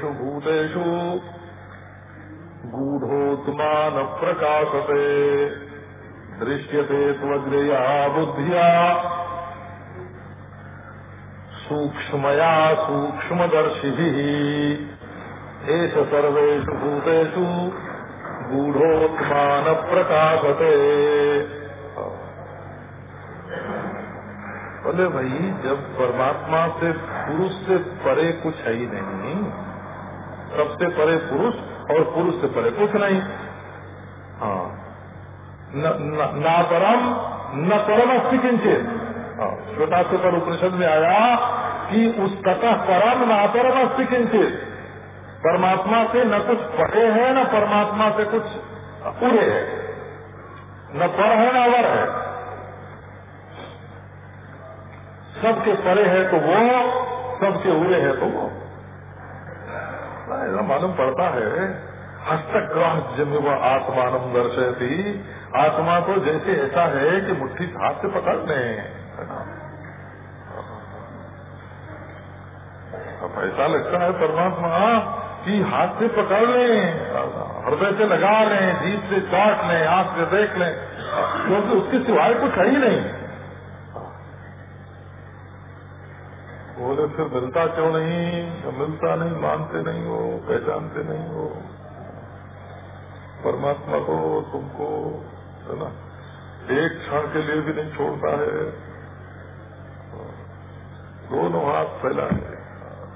सर्वेषु भूतेषु गूढ़ोत्मान प्रकाशते दृश्यते त्वग्रया बुद्धिया। सूक्ष्मया सूक्ष्मदर्शिभिः। एष सर्वेषु भूतेषु गूढ़ोत्मान प्रकाशते बोले भाई, जब परमात्मा से, पुरुष से परे कुछ है ही नहीं। सबसे परे पुरुष और पुरुष से परे कुछ नहीं। हाँ। न, परम न परम अस्थि किंचित। छोटा से पर उपनिषद में आया कि उस ततः परम न परम अस्थि किंचित। परमात्मा से न कुछ परे है न परमात्मा से कुछ उड़े है। न पर है न अवर है। सबके परे है तो वो सबके उड़े है तो वो। ऐसा मालूम पड़ता है। हस्तग्राह जन्म व आत्मान दर्शती आत्मा को जैसे ऐसा है कि मुट्ठी हाथ से पकड़ लें। अब ऐसा लगता है परमात्मा कि हाथ से पकड़ लें, हृदय से लगा लें जीप से चाट लें, आँख से देख लें, क्योंकि उसके सिवाय कुछ है ही नहीं। बोले, फिर मिलता क्यों नहीं? मिलता नहीं, मानते नहीं हो, पहचानते नहीं हो। परमात्मा को, तुमको, है ना? एक क्षण के लिए भी नहीं छोड़ता है। दोनों हाथ फैलाए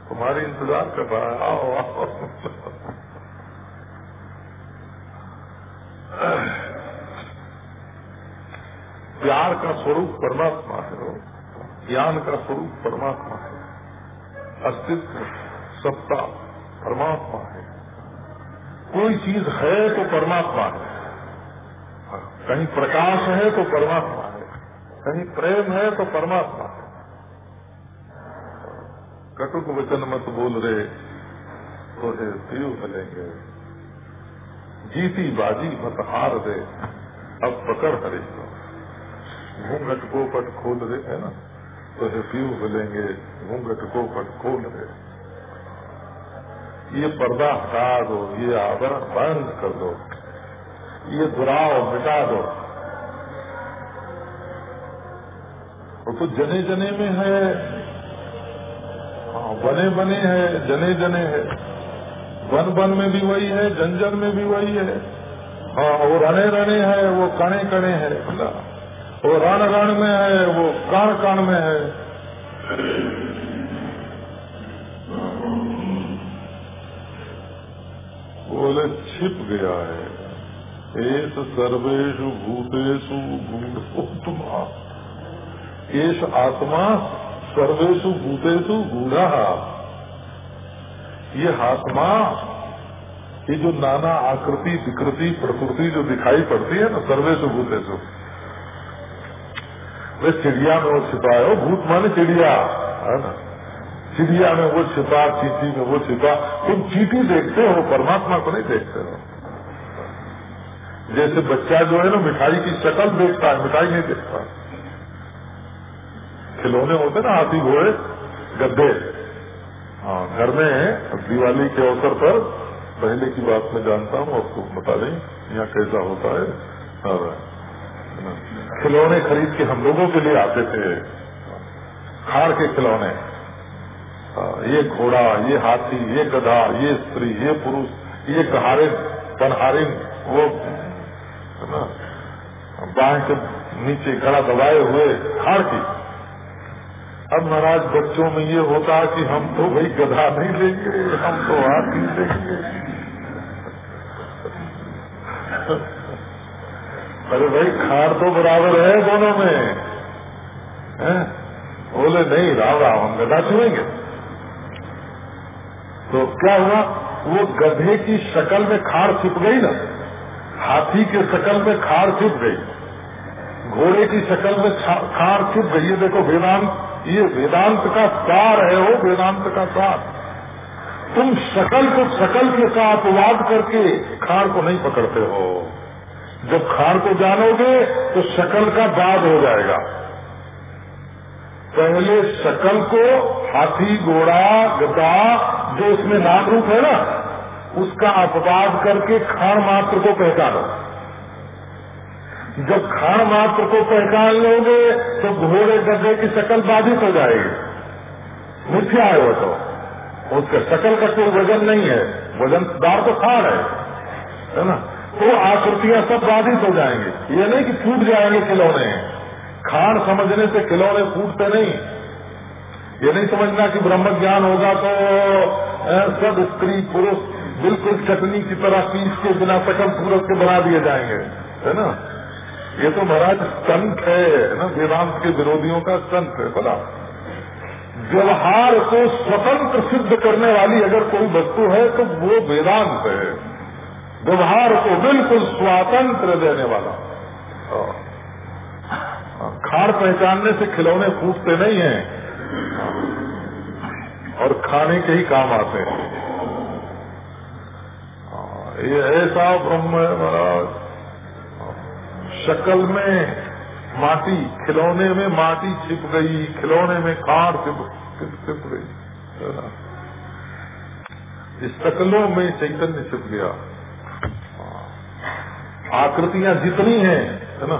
तुम्हारी इंतज़ार कर रहा है। आओ आओ। प्यार का स्वरूप परमात्मा है। ज्ञान का स्वरूप परमात्मा है। अस्तित्व सत्ता, परमात्मा है। कोई चीज़ है तो परमात्मा है। कहीं प्रकाश है तो परमात्मा है। कहीं प्रेम है तो परमात्मा है। कटुक वचन मत बोल रहे तो है पीयू मिलेंगे जीती बाजी मत हार दे अब पकड़ हरे घूंघट को पट खोल दे है ना? तो है पीयू मिलेंगे घूंघट को पट खोल दे ये पर्दा हटा दो, ये आवरण बंद कर दो, ये दुराव मिटा दो। वो तो जने जने में है। हाँ बने बने है जने जने है। वन वन में भी वही है जन जन में भी वही है। हाँ वो रणे रणे है, वो कणे कणे है वो रण रण में है, वो कण कण में है। बोले छिप गया है। एस सर्वेशु भूतेषु गूढ़ोत्मा एस आत्मा सर्वेशु भूतेषु गूढ़ा। ये आत्मा, ये जो नाना आकृति, विकृति, प्रकृति जो दिखाई पड़ती है ना सर्वेशु भूतेषु। वे चिड़िया में वो छिपा है। भूत माने चिड़िया। है ना? चिड़िया में वो छिपा, चीटी में वो छिपा। तुम चीटी देखते हो, परमात्मा को नहीं देखते हो। जैसे बच्चा जो है ना, मिठाई की शक्ल देखता है, मिठाई नहीं देखता। खिलौने होते ना, हाथी घोड़े गद्दे हाँ घर में दिवाली के अवसर पर, पहले की बात मैं जानता हूँ, आपको बता दें, यहाँ कैसा होता है। और खिलौने खरीद के हम लोगों के लिए आते थे। खाड़ के खिलौने। ये घोड़ा, ये हाथी, ये गधा, ये स्त्री, ये पुरुष, ये कहारिन पनहारिन वो बाह के नीचे गड़ा दबाए हुए खाड़ की। अब महाराज बच्चों में ये होता कि हम तो भाई गधा नहीं लेंगे, हम तो हाथी लेंगे। अरे भाई, खार तो बराबर है दोनों में? बोले, नहीं, राम राम, हम गधा छुएँगे तो क्या हुआ? वो गधे की शक्ल में खाड़ छिप गई ना? हाथी के शक्ल में खाड़ छिप गई। घोड़े की शक्ल में खार छिप गई। ये देखो वेदांत, ये वेदांत का सार है वो, वेदांत का सार। तुम शकल को शकल के साथ वाद करके खाड़ को नहीं पकड़ते हो। जब खाड़ को जानोगे तो शकल का बाद हो जाएगा। पहले शकल को हाथी, घोड़ा गदा जो उसमें नाम रूप है ना, उसका अपवाद करके खाण मात्र को पहचानो। जब खाण मात्र को पहचान लोगे तो घोड़े गड्ढे की शकल बाधित हो जाएगी। मिथ्या है वो तो। उसके शकल का कोई वज़न नहीं है। वजनदार तो खाण है। है ना? तो आकृतियाँ सब बाधित हो जाएँगे। ये नहीं कि फूट जाएँगे खिलौने। खान समझने से खिलौने फूटते नहीं। ये नहीं समझना कि ब्रह्म ज्ञान होगा तो सब स्त्री पुरुष बिल्कुल चटनी की तरह पीस के बिना सकल सूरत के बना दिए जाएँगे। है ना? ये तो महाराज संत है ना? वेदांत के विरोधियों का संत है बोला व्यवहार को स्वतंत्र सिद्ध करने वाली अगर कोई वस्तु है तो वो वेदांत है। व्यवहार को बिल्कुल स्वतंत्र देने वाला। हाँ। खाड़ पहचानने से खिलौने फूटते नहीं हैं। और खाने के ही काम आते हैं। हाँ, ये ऐसा ब्रह्म है महाराज। शक्ल में माटी खिलौने में माटी छिप गई खिलौने में खाड़ छिप छिप गई। इस शकलों में चैतन्य छिप गया। आकृतियाँ जितनी हैं है ना?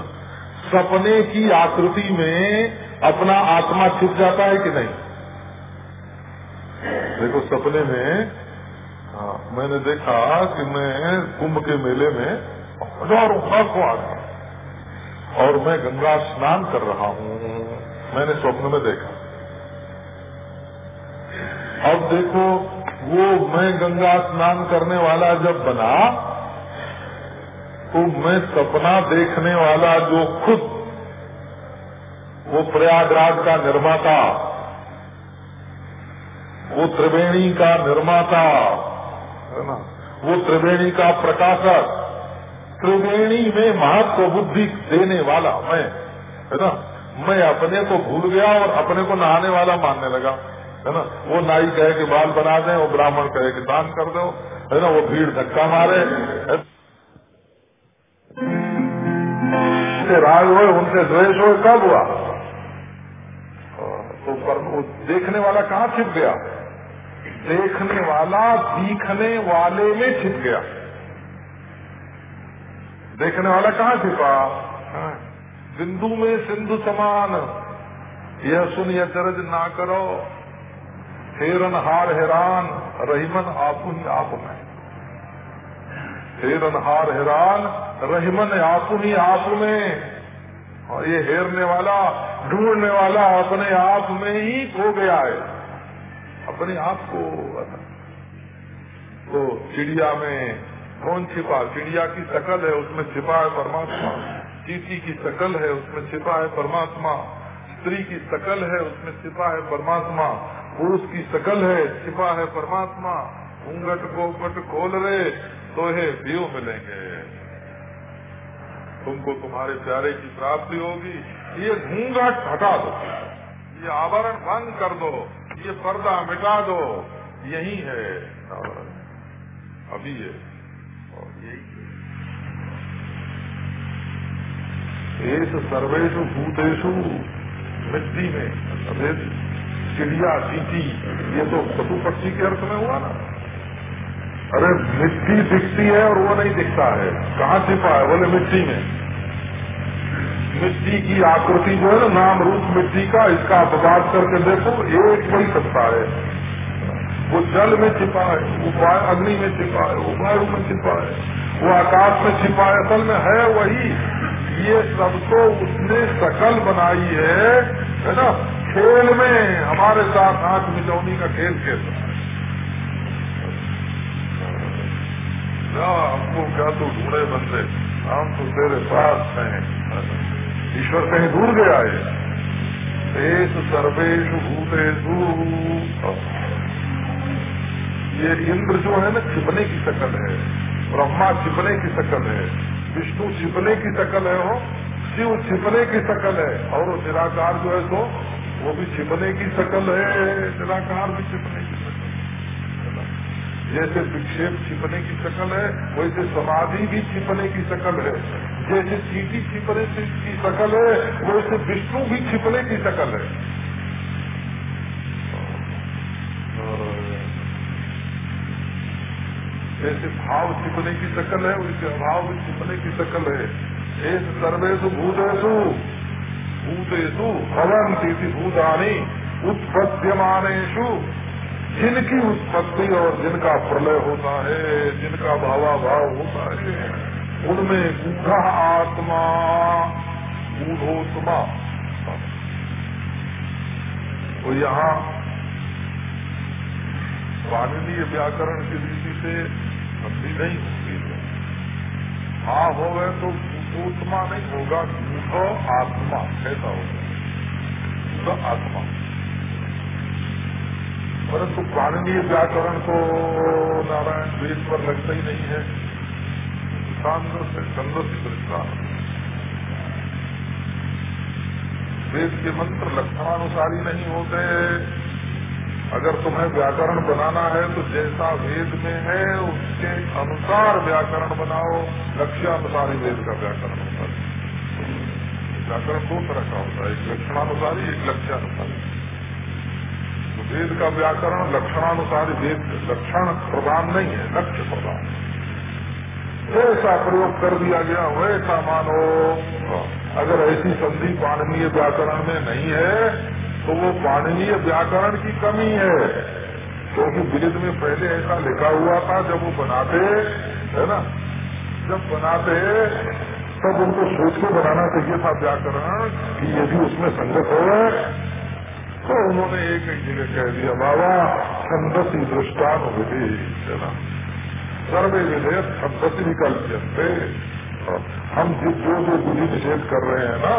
सपने की आकृति में अपना आत्मा छुप जाता है कि नहीं? देखो सपने में आ, हाँ, मैंने देखा कि मैं कुंभ के मेले में हज़ारों लाखों आदमी और मैं गंगा स्नान कर रहा हूँ। मैंने स्वप्न में देखा। अब देखो वो मैं गंगा स्नान करने वाला जब बना तो मैं सपना देखने वाला जो खुद, वो प्रयागराज का निर्माता, वो त्रिवेणी का निर्माता, है ना? वो त्रिवेणी का प्रकाशक, त्रिवेणी में महत्व बुद्धि देने वाला मैं, है ना? मैं अपने को भूल गया और अपने को नहाने वाला मानने लगा, है ना? वो नाई कहे कि बाल बना दें वो ब्राह्मण कहे कि दान कर दो, है ना? वो भीड़ धक्का मारे राग हो उनसे द्वेष हो कब हुआ? तो देखने वाला कहाँ छिप गया? देखने वाला दिखने वाले में छिप गया। देखने वाला कहाँ छिपा? हाँ। बिंदु में सिंधु समान। यह सुन, यह चरज ना करो। हेरन हार हैरान, रहीमन आपुन आप में। हेरन हार हैरान, रहीमन आपुन आप में। और ये हेरने वाला, ढूँढने वाला अपने आप में ही खो गया है। अपने आप को तो चिड़िया में कौन छिपा? चिड़िया की शकल है, उसमें छिपा है परमात्मा। चीटी की शकल है, उसमें छिपा है परमात्मा। स्त्री की शकल है, उसमें छिपा है परमात्मा। पुरुष की शकल है, छिपा है परमात्मा। घूंघट गोपट खोल रहे तो है दियो मिलेंगे। तुमको तुम्हारे प्यारे की प्राप्ति होगी। ये घूंघट हटा दो। ये आवरण भंग कर दो। ये पर्दा मिटा दो। यही है अभी है और यही एस सर्वेशु भूतेशु मिट्टी में। चिड़िया चीटी। ये तो पशु पक्षी के अर्थ में हुआ ना। अरे मिट्टी दिखती है और वो नहीं दिखता है। कहाँ छिपा है? बोले मिट्टी में। मिट्टी की आकृति जो है ना, नाम रूप मिट्टी का, इसका अपवाद करके देखो, एक वही सत्ता है। वो जल में छिपा है वो अग्नि में छिपा है वायु में छिपा है। वो आकाश में छिपा है, असल में है वही। ये सब तो उसने सकल बनाई है है ना? खेल में, हमारे साथ हाथ मिलौनी का खेल खेल। रहा हमको क्या तू ढूंढे बंदे हम तो तेरे पास हैं ईश्वर कहीं दूर गया है देश सर्वेश भूतेशु ये इंद्र जो है ना छिपने की शकल है ब्रह्मा छिपने की शकल है विष्णु छिपने की शकल है वो शिव छिपने की शकल है और निराकार जो है तो वो भी छिपने की शकल है निराकार भी छिपने जैसे विक्षेप छिपने की शक्ल है, वैसे समाधि भी छिपने की शक्ल है। जैसे चीटी छिपने की शक्ल है, वैसे विष्णु भी छिपने की शक्ल है। जैसे भाव छिपने की शक्ल है, वैसे अभाव भी छिपने की शक्ल है। एक सर्वेशु भूतेशु भूतेशु भवंती भूतानी उत्पद्यमानेशु जिनकी उत्पत्ति और जिनका प्रलय होता है, जिनका भावाभाव होता है, उनमें गूढ़ आत्मा, गूढ़ोत्मा। तो यहाँ माननीय व्याकरण की रीति से संधि नहीं होती है। हाँ हो गए तो भूतोत्मा नहीं होगा, गूढ़ आत्मा, ऐसा होगा गूढ़ आत्मा। परंतु पाणनीय व्याकरण को नारायण वेद पर लगता ही नहीं है। छांद से से दृष्टान वेद के मंत्र लक्षणानुसारी नहीं होते। अगर तुम्हें व्याकरण बनाना है तो जैसा वेद में है, उसके अनुसार व्याकरण बनाओ। लक्ष्यानुसारी वेद का व्याकरण होता है। व्याकरण दो तरह का होता है, एक लक्षणानुसारी, एक लक्ष्यानुसारी। तो वेद का व्याकरण लक्षणानुसार वेद लक्षण प्रदान नहीं है, लक्ष्य प्रदान जैसा प्रयोग कर दिया गया, वैसा मानो। अगर ऐसी संधि पाणनीय व्याकरण में नहीं है तो वो पाणनीय व्याकरण की कमी है। क्योंकि वेद में पहले ऐसा लिखा हुआ था, जब वो बनाते, है ना? जब बनाते, तब उनको सोच के बनाना चाहिए था व्याकरण, कि यदि उसमें संगत हो तो उन्होंने एक एक जगह कह दिया, बाबा, छंदसी दृष्टान विधि सर्वे विधेयक छंदसी विकल्प हम जिस जो जो विधि निषेध कर रहे हैं ना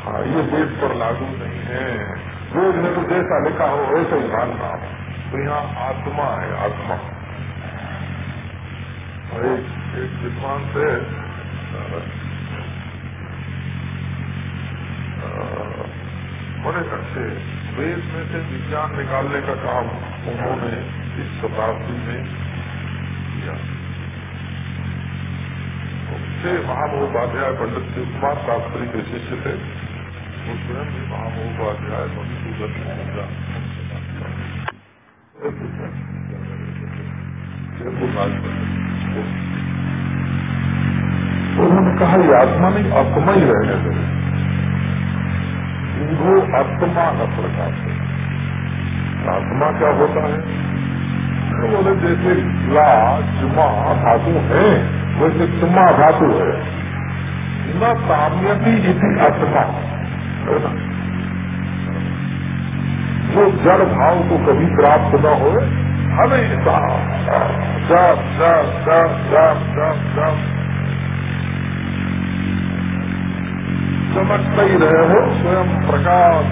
हाँ ये देश पर लागू नहीं है। वेद में तो जैसा लिखा हो, वैसे ही मानना हो। तो यहाँ आत्मा है, आत्मा। एक विद्वान से बड़े अच्छे वेद में से विज्ञान निकालने का काम उन्होंने इस शताब्दी में किया। से महामहोपाध्याय पंडित शिव कुमार शास्त्री के शिष्य थे। वो स्वयं भी महामहोपाध्याय मधुसूदन उन्होंने कहा, ये आत्मा नहीं आत्मा ही रहने दे इनको आत्मा न प्रकाश है। आत्मा क्या होता है? बोले, जैसे ला, जुमा धातु है, वैसे तुम्मा धातु है। न साम्यति इति आत्मा जो जड़ भाव को कभी प्राप्त न हो हमेशा जब जब जब जब जब चमकता ही रहे हो स्वयं प्रकाश।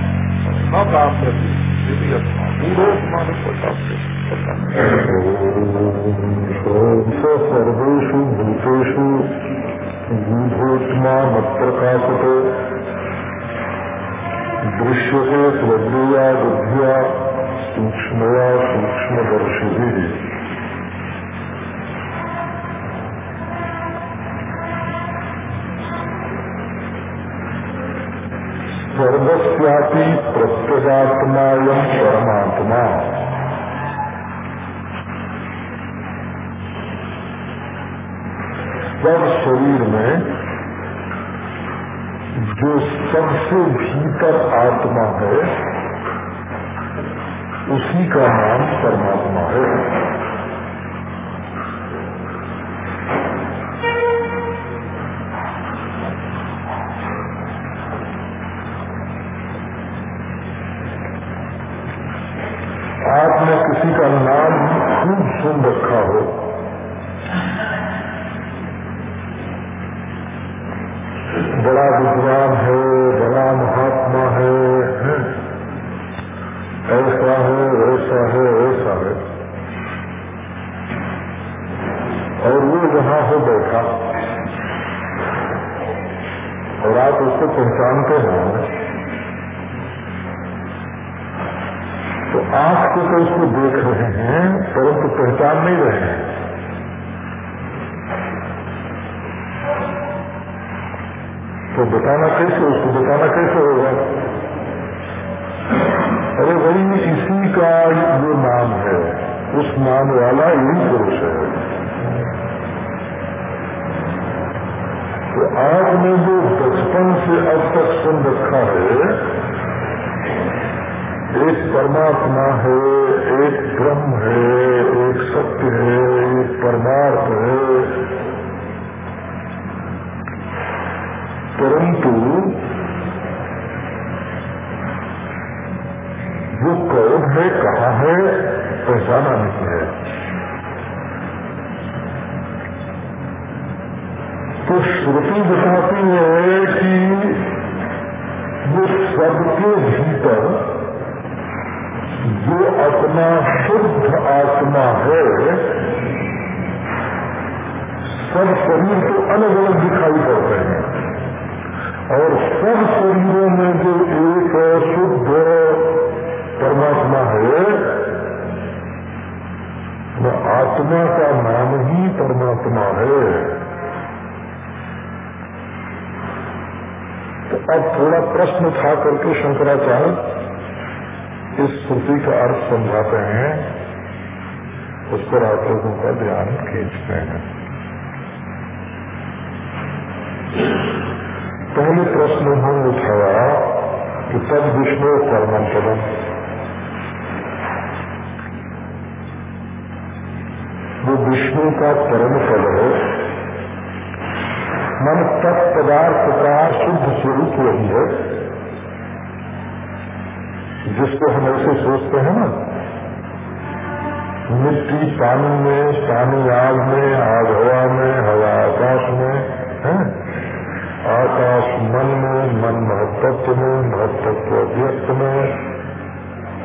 न प्राप्त यदि आत्मा पूर्वोत्मा में प्रकाश सर्वेशु भूतेषु गूढ़ोत्मा मत्प्रकाशते दृश्यते बुद्धिया सूक्ष्मया सूक्ष्मदर्शि सर्वस्यापि प्रत्यगात्मायं परमात्मा। सब शरीर में जो सबसे भीतर आत्मा है, उसी का नाम परमात्मा है। थोड़ा प्रश्न उठा करके शंकराचार्य, इस श्रुति का अर्थ समझाते हैं। उस पर आप लोगों का ध्यान खींचते हैं। पहले प्रश्न उन्होंने उठाया कि तब विष्णु परम पदम। वो विष्णु का परम पद है। मन तत्पदार्थ का शुद्ध स्वरूप वही है। जिसको हम ऐसे सोचते हैं ना, मिट्टी पानी में, पानी आग में आग हवा में, हवा आकाश में, है? आकाश मन में, मन महत्व में महत्व अव्यक्त में,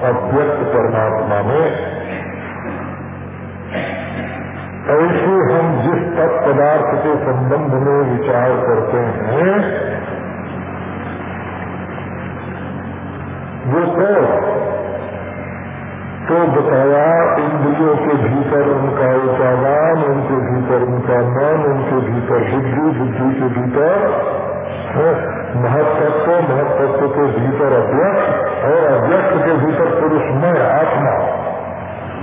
अव्यक्त परमात्मा में। ऐसे हम जिस तत्पदार्थ के संबंध में विचार करते हैं। वो कौन? तो बताया, इंद्रियों के भीतर उनका उपादान, उनके भीतर उनका मन उनके भीतर बुद्धि बुद्धि के भीतर महत्व महत्व के भीतर अव्यक्त, और अव्यक्त के भीतर पुरुष में आत्मा।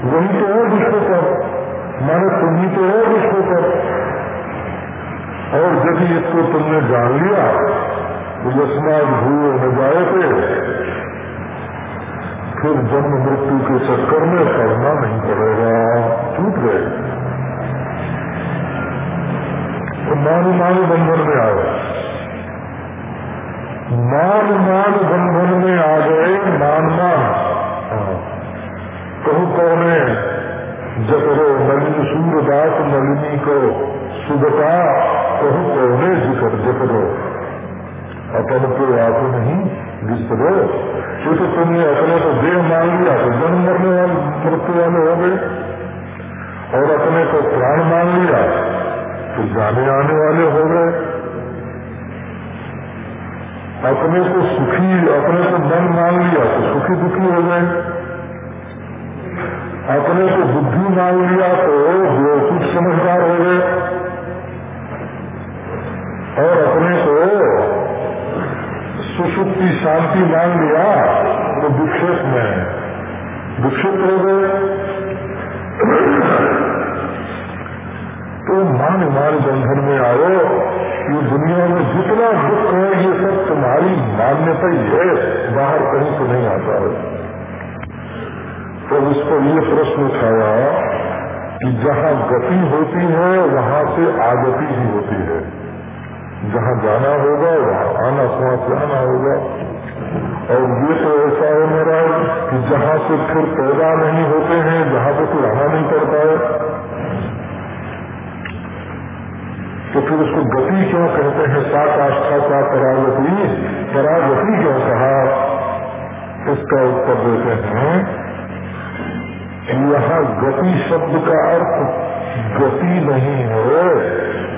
वही तो है पर माने तुम्ही तो है विश्व पर और यदि इसको तुमने जान लिया तो यशनाथ भूए न जाए थे फिर जन्म मृत्यु के चक्कर में पढ़ना नहीं पड़ेगा, छूट गए। तो मान मान बंधन में आ गए। मान मान बंधन में आ गए मान मान कहू कौने जतरो नलिनी सूरदास नलिनी को सुबता कहू, कौने जिकर जतरो अपन को आप नहीं विस्तरो ये तो तुमने अपने को देह मान लिया तो जन्म मरने वाले, मृत्यु वाले हो गए। और अपने को प्राण मान लिया तो जाने आने वाले हो गए। अपने को सुखी, अपने को मन मान लिया तो सुखी दुखी हो गए। अपने को बुद्धि मान लिया तो कुछ समझदार हो गए। और अपने को सुसुप्ति, शांति मान लिया तो विक्षेप में विक्षिप्त हो गए। तो मान मान बंधन में आओ, ये दुनिया में जितना दुख है, ये सब तुम्हारी मान्यता ही है। बाहर कहीं तो नहीं आता है तो इस पर ये प्रश्न उठाया कि जहाँ गति होती है, वहाँ से आगति ही होती है। जहाँ जाना होगा, वहाँ आना, वहाँ से आना होगा। और ये तो ऐसा है मेरा, कि जहाँ से फिर पैदा नहीं होते हैं, जहाँ पे फिर आना नहीं पड़ता है। तो फिर उसको गति क्यों कहते हैं? सात आस्था का परागति। परागति क्यों कहा? इसका उत्तर देते हैं। यहाँ गति शब्द का अर्थ गति नहीं है,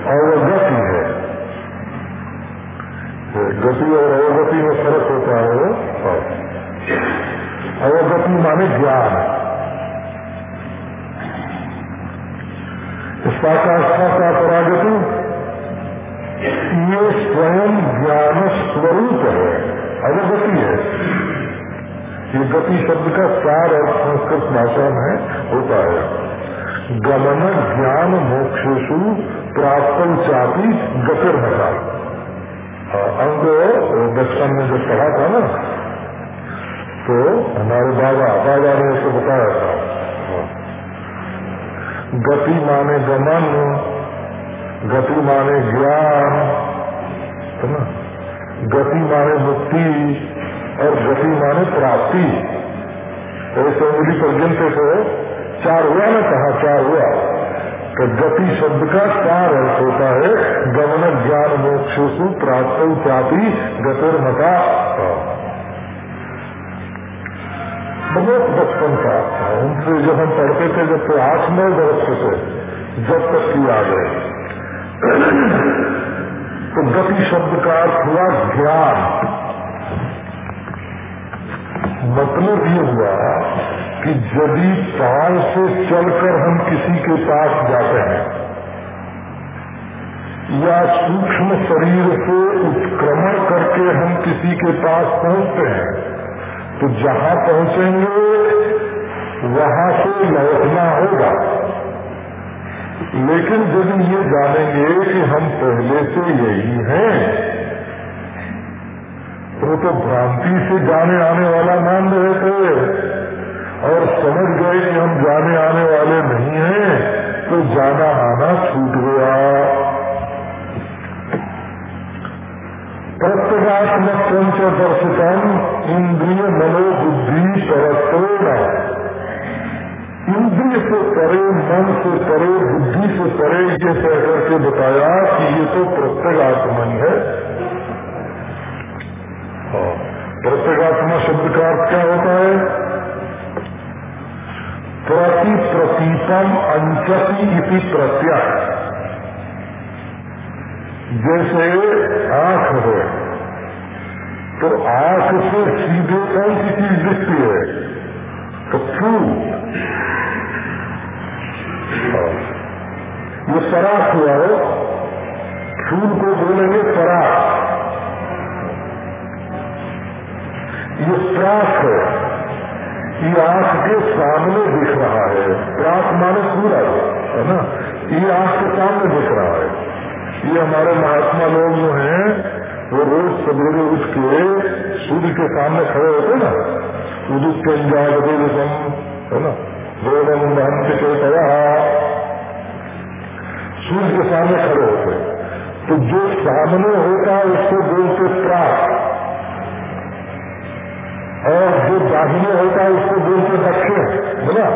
अवगति है। गति और अवगति में फ़र्क होता है अवगति माने ज्ञान। साकाष्ठा का परागति? ये स्वयं ज्ञान स्वरूप है, अवगति है। ये गति शब्द का चार अर्थ संस्कृत भाषा में होता है। गमन ज्ञान मोक्षेशु प्राप्त चापी गतिर्मता अंग बचपन में जब पढ़ा था ना तो हमारे बाबा बाबा ने उसे बताया था। गति माने गमन, गति माने ज्ञान, है ना? गति माने मुक्ति और गति माने प्राप्ति। ऐसे उंगली पर गिनते थे चार हुआ ना कहा, चार हुआ। तो गति शब्द का चार अर्थ होता है, गमन, ज्ञान, मोक्षु प्राप्त, प्राप्ति गतिर्मता बहुत बचपन का उनसे जब हम पढ़ते थे, जब तो आठ नौ वर्ष थे, जब तक की आ गए तो गति शब्द का अर्थ हुआ ज्ञान। मतलब ये हुआ कि यदि पाँव से चलकर हम किसी के पास जाते हैं, या सूक्ष्म शरीर से उत्क्रमण करके हम किसी के पास पहुँचते हैं तो जहाँ पहुँचेंगे, वहाँ से लौटना होगा। लेकिन जब ये जानेंगे कि हम पहले से यही हैं तो तो भ्रांति से जाने आने वाला मान रहे थे। और समझ गए कि हम जाने आने वाले नहीं हैं तो जाना आना छूट गया। प्रत्यगात्मक पंच दर्शकम इंद्रिय मनोबुद्धि परत्वेण इंद्रिय से परे मन से परे बुद्धि से परे ये तय करके बताया कि ये तो प्रत्यगात्मन हाँ, प्रत्यगात्मा शब्द का अर्थ क्या होता है? प्रति प्रतीपम अंचसी इति प्रत्यक्ष जैसे आँख है तो आँख से सीधे कौन सी चीज़ दिखती है? तो फूल। ये सराख हुआ है। फूल को बोलेंगे सराख ये प्राक है। ये आँख के सामने दिख रहा है। प्राक माने सूरज, है ना? ये आँख के सामने दिख रहा है। ये हमारे महात्मा लोग जो हैं, वो रोज सवेरे उठ के सूर्य के सामने खड़े होते ना। उदित के है ना? वेदम महंत के सूर्य के सामने खड़े होते तो जो सामने होता है, उसको बोलते प्राक। और जो दाहिने होता है उसको बोलते दक्षिण, बोला?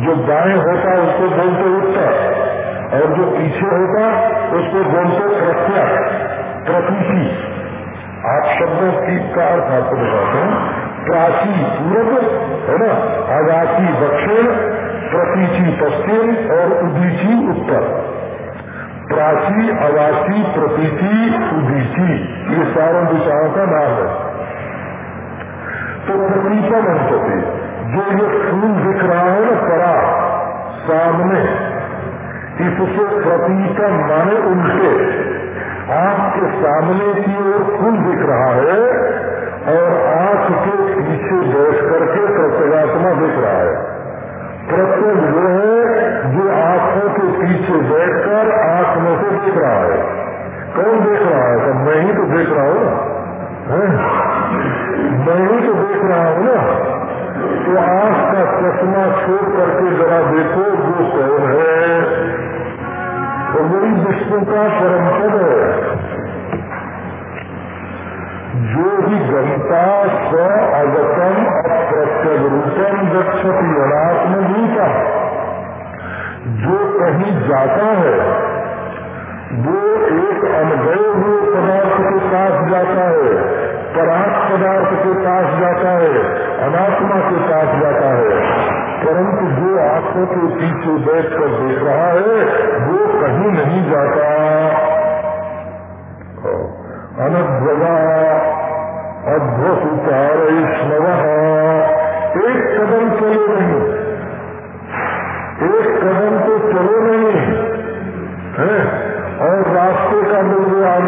जो दाएँ होता है उसको बोलते उत्तर, और जो पीछे होता उसको बोलते प्रत्यक्ष प्रतीति आप शब्दों की का अर्थ आपको बताते हैं? प्राची पूर्व है ना? आगासी दक्षिण प्रतीची पश्चिम, और उदीची उत्तर। प्राची अवासी प्रतीति उदीची। ये सारों दिशाओं का नाम है। तो प्रतीपम अंतते जो ये फूल दिख रहा है ना परा सामने, इससे प्रतीकम माने उल्टे आँख के सामने की ओर फूल दिख रहा है और आँख के पीछे बैठ करके प्रत्यगात्मा दिख रहा है। प्रत्येक जो है जो आँखों के पीछे बैठकर आँख में से देख रहा है। कौन देख रहा है? तो मैं ही तो देख रहा हूँ। ना मैं ही तो देख रहा हूँ ना। तो आँख का चश्मा छोड़ करके जरा देखो, वो कौन है? तो वही विष्णु का परम पद है। जो भी गंता स अगतम, अप्रत्यग रूपम गच्छति अनात्म रूपम जो कहीं जाता है वो एक हुए पदार्थ के पास जाता है परात पदार्थ के पास जाता है, अनात्मा के पास जाता है। परंतु जो आँखों के पीछे बैठ कर देख रहा है, वो कहीं नहीं जाता। अनद्वजा अद्भुत उचार एक कदम चले नहीं। एक कदम तो चले नहीं, है? और रास्ते का निर्माण।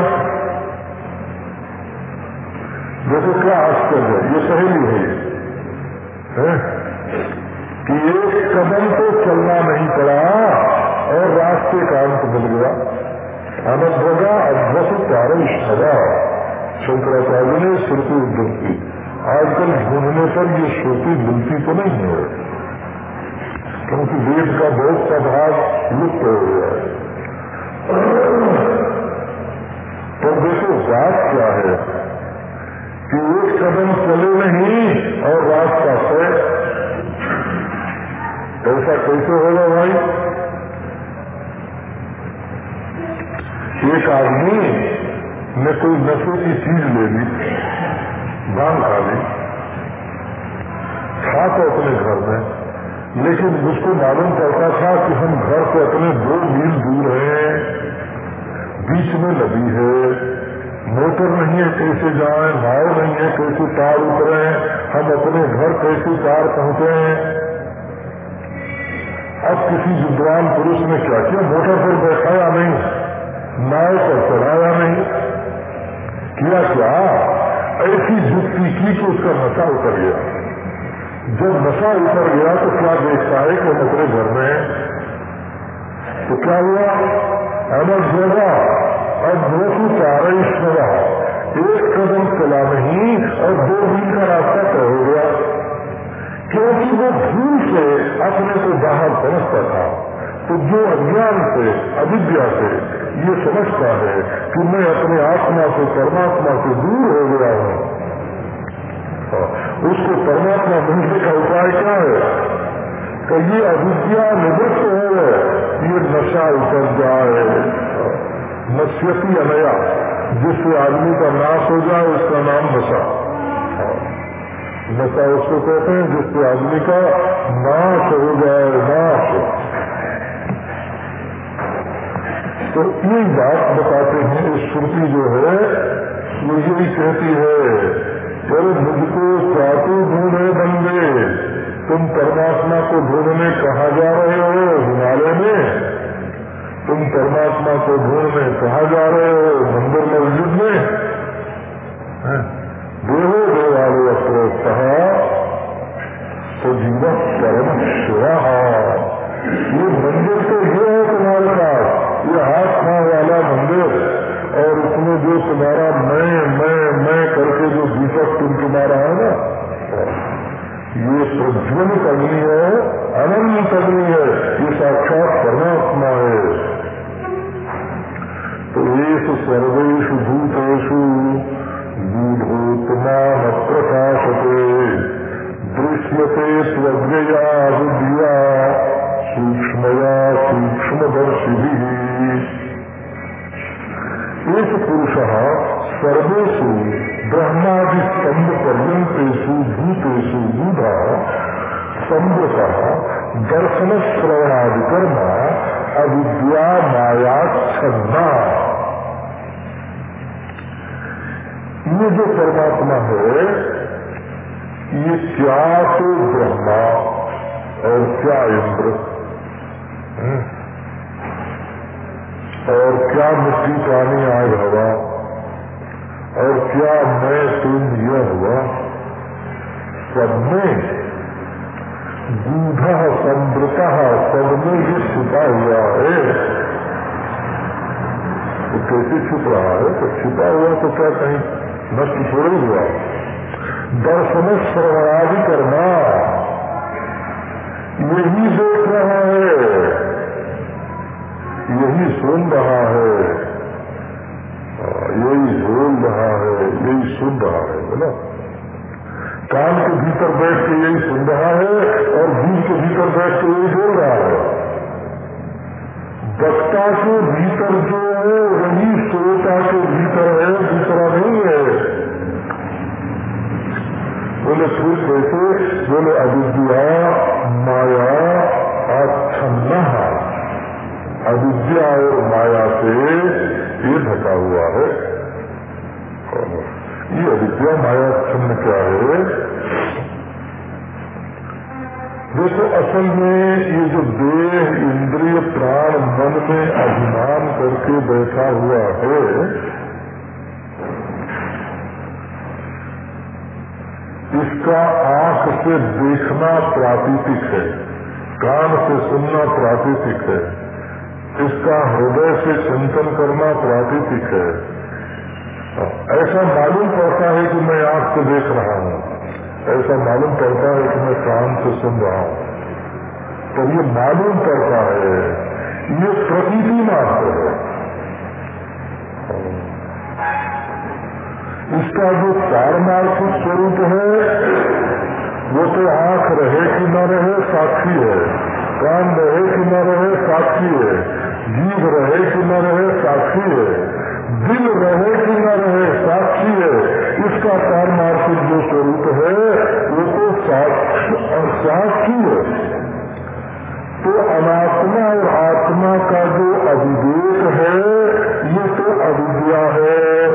देखो तो क्या आश्चर्य है ये सही है, है? कि एक कदम तो चलना नहीं पड़ा और रास्ते का अंत मिल गया। अनभगा अद्भुत कारण सजा। शंकराचार्य ने श्रुति उद्योग की। आजकल ढूँढने पर ये श्रुति मिलती तो नहीं है। क्योंकि वेद का बहुत सा भाग लुप्त हो गया है। तो देखो बात क्या है? कि एक कदम चले नहीं और रास्ता तय ऐसा कैसे होगा भाई? एक आदमी ने कोई नशे की चीज़ ले ली भाँग खा ली, खा तो अपने घर में। लेकिन मुझको मालूम पड़ता था कि हम घर से अपने दो मील दूर हैं, बीच में नदी है। मोटर नहीं है कैसे जाए, नाव नहीं है कैसे पार उतरे, हम अपने घर कैसे पार पहुँचे। अब किसी विद्वान पुरुष ने क्या किया? मोटर पर बैठाया नहीं, नाव पर चढ़ाया नहीं। किया क्या? ऐसी युक्ति की कि उसका नशा उतर गया। जब नशा उतर गया तो क्या देखता है कि अपने घर में तो क्या हुआ? अमर अब दोषु चारा एक कदम चला नहीं और दो दिन का रास्ता तय हो गया। क्योंकि वो भूल से अपने को बाहर समझता था। तो जो अज्ञान से अविद्या से ये समझता है कि मैं अपने आत्मा से परमात्मा से दूर हो गया हूँ। हाँ, उसको परमात्मा मिलने का उपाय क्या है? कि ये अविद्या निवृत्त हो, ये नशा उतर जाए। नश्यति अनया, जिससे आदमी का नाश हो जाए, उसका नाम नशा। नशा उसको कहते हैं जिससे आदमी का नाश हो जाए, नाश तो ये बात बताते हैं श्रुति जो है वो यही कहती है चल मुझको चातु ढूंढे बंदे। तुम परमात्मा को ढूँढने कहा जा रहे हो? हिमालय में। तुम परमात्मा को ढूँढने कहा जा रहे हो? मंदिर मस्जिद में। हुआ है। ये अविद्या माया छन्न क्या है? देखो, असल में ये जो देह, इंद्रिय, प्राण, मन में अभिमान करके बैठा हुआ है, इसका आँख से देखना प्राकृतिक है, कान से सुनना प्राकृतिक है। इसका हृदय से चिंतन करना प्राकृतिक है। ऐसा मालूम पड़ता है कि मैं आँख से देख रहा हूँ। ऐसा मालूम पड़ता है कि मैं कान से सुन रहा हूँ। तो ये मालूम पड़ता है, ये प्रकृति मात्र है। इसका जो पारमार्थिक स्वरूप है, वो तो आँख रहे कि न रहे, साक्षी है। कान रहे कि न रहे, साक्षी है। जीव रहे कि न रहे, साक्षी है। दिल रहे कि न रहे, साक्षी है। इसका पारमार्थिक जो स्वरूप है, वो तो साक्षी है। तो अनात्मा और आत्मा का जो अविवेक है, ये तो अविद्या है।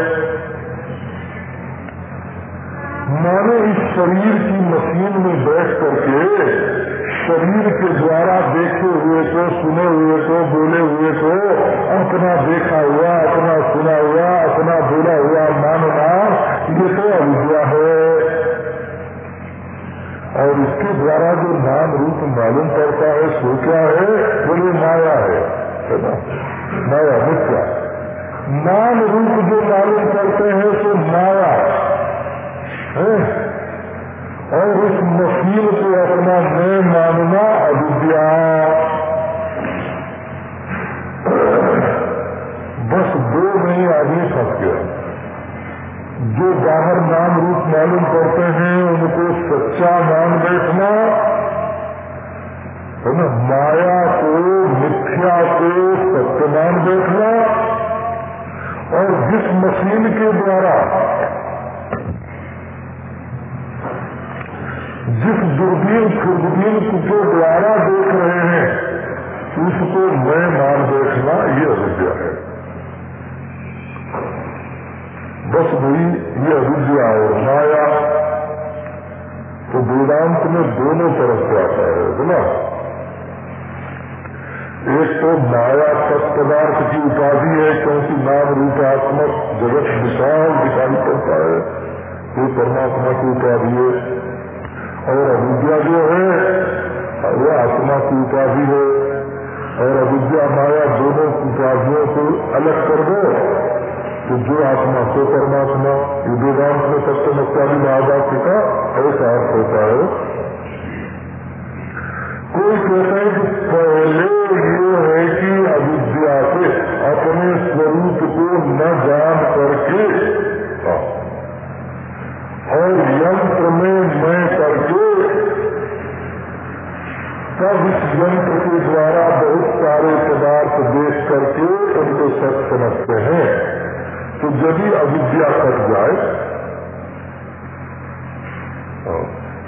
माने इस शरीर की मशीन में बैठ करके शरीर के द्वारा देखे हुए को, सुने हुए को, बोले हुए को, अपना देखा हुआ, अपना सुना हुआ, अपना बोला हुआ, मानना, ये तो अविद्या है। और इसके द्वारा जो नाम रूप मालूम पड़ता है, सो क्या है? बोले, माया है। है ना? माया, मिथ्या। नाम रूप जो मालूम करते हैं, सो माया है। और उस मशीन को अपना मैं मानना अविद्या। बस दो नहीं फंस गया। जो बाहर नाम रूप मालूम करते हैं, उनको सच्चा मान बैठना, है ना, माया को, मिथ्या को सत्य मान बैठना, और जिस मशीन के द्वारा जिस दूरबीन खुर्दबीन के द्वारा देख रहे हैं, उसको मैं मान बैठना ये अविद्या है। बस हुई ये अविद्या और माया तो वेदांत में दोनों तरफ़ से आता है बोला एक तो माया तत्पदार्थ की उपाधि है, क्योंकि नाम रूपात्मक जगत विशाल दिखाई पड़ता है वो परमात्मा की उपाधि है। और अविद्या जो है वो आत्मा की उपाधि है। और अविद्या, माया दोनों उपाधियों को अलग कर दो तो जो आत्मा सो परमात्मा ये वेदांत में सत्यमत्यादि महावाक्य का ऐसा अर्थ होता है। कोई कहता है कि पहले ये है कि अविद्या से अपने स्वरूप को न जान करके और यंत्र में मैं करके तब इस यंत्र के द्वारा बहुत सारे पदार्थ देख करके उनको सच समझते हैं। तो यदि अविद्या कट जाए,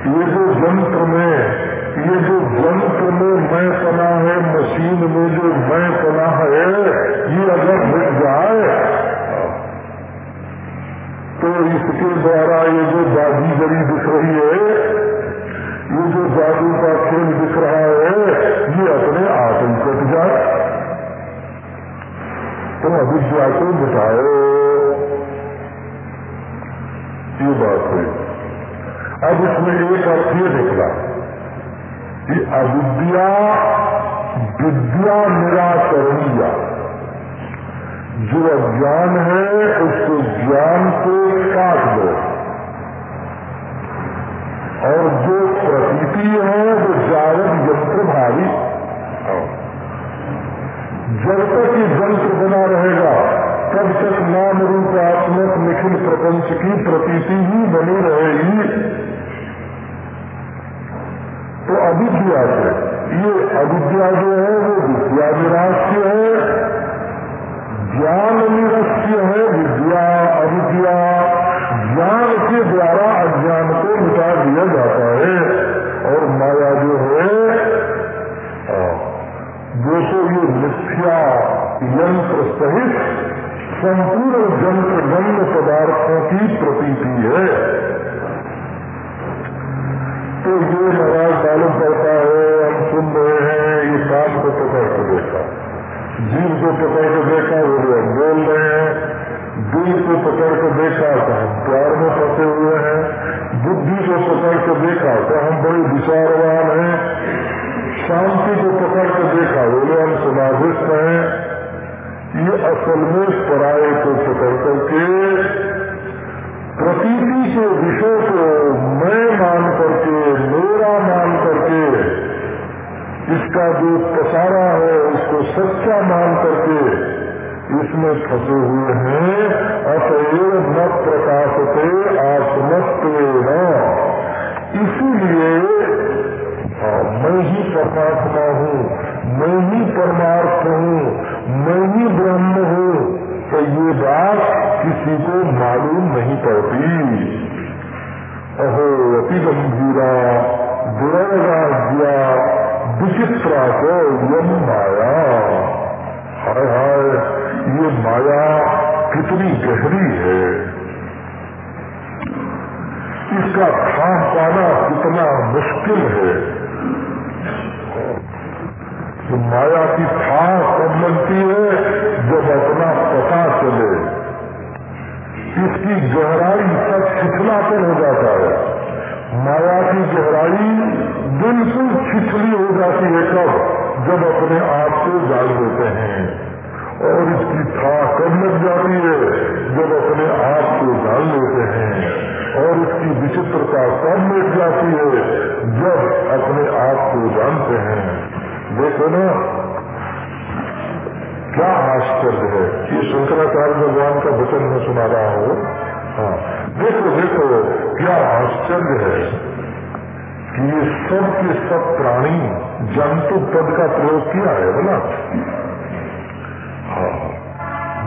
ये जो यंत्र में, ये जो यंत्र में मैं पना है, मशीन में जो मैं पना है, ये अगर मिट जाए तो इसके द्वारा ये जो जादूगरी दिख रही है, ये जो जादू का खेल दिख रहा है, ये अपने आप ही कट जाए। तो अविद्या को मिटाओ। ये बात हुई अब इसमें एक अर्थ ये निकला कि अविद्या, विद्या निराकरणीय। जो अज्ञान है, उसको ज्ञान को काट दो। और जो प्रतीति है, वो जागत यंत्र भारी जब तक ये यंत्र बना रहेगा, तब तक नाम रूप आत्मक निखिल प्रपंच की प्रतीति ही बनी रहेगी। तो अविद्या से, ये अविद्या जो जाती है जब अपने आप को जान लेते हैं और उसकी विचित्रता कब मिट जाती है जब अपने आप को जानते हैं। देखो ना, क्या आश्चर्य है ये शंकराचार्य भगवान का वचन में सुना रहा हूँ। हाँ देखो देखो, क्या आश्चर्य है कि ये सब के सब प्राणी जंतु पद का प्रयोग किया है बोला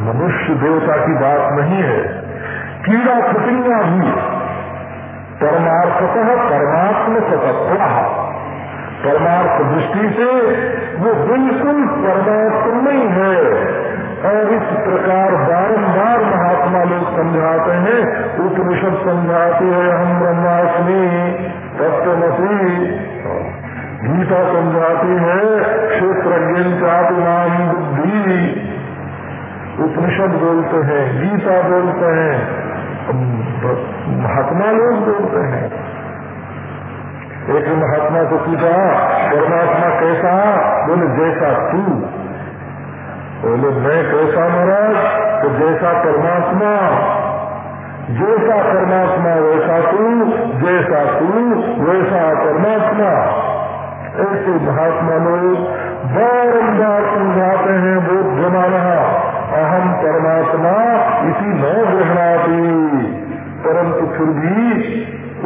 मनुष्य देवता की बात नहीं है। कीड़ा फटिंगा भी परमार्थतः परमात्म सतत्वा परमार्थ दृष्टि से वो बिल्कुल परमात्म नहीं है। और इस प्रकार बारंबार महात्मा लोग समझाते हैं, उपनिषद समझाते हैं हम ब्रह्माष्टमी तत्वमसी गीता समझाती है क्षेत्र नाम बुद्धि। उपनिषद बोलते हैं, गीता बोलते हैं महात्मा लोग बोलते हैं। एक महात्मा को पूछा, परमात्मा कैसा? बोले, जैसा तू। बोले, मैं कैसा महाराज? तो जैसा परमात्मा जैसा परमात्मा वैसा तू, जैसा तू, वैसा परमात्मा। ऐसे महात्मा लोग बारम्बार समझाते हैं बोध जमाना। अहम परमात्मा इसी न ग्रहणाती परंतु फिर भी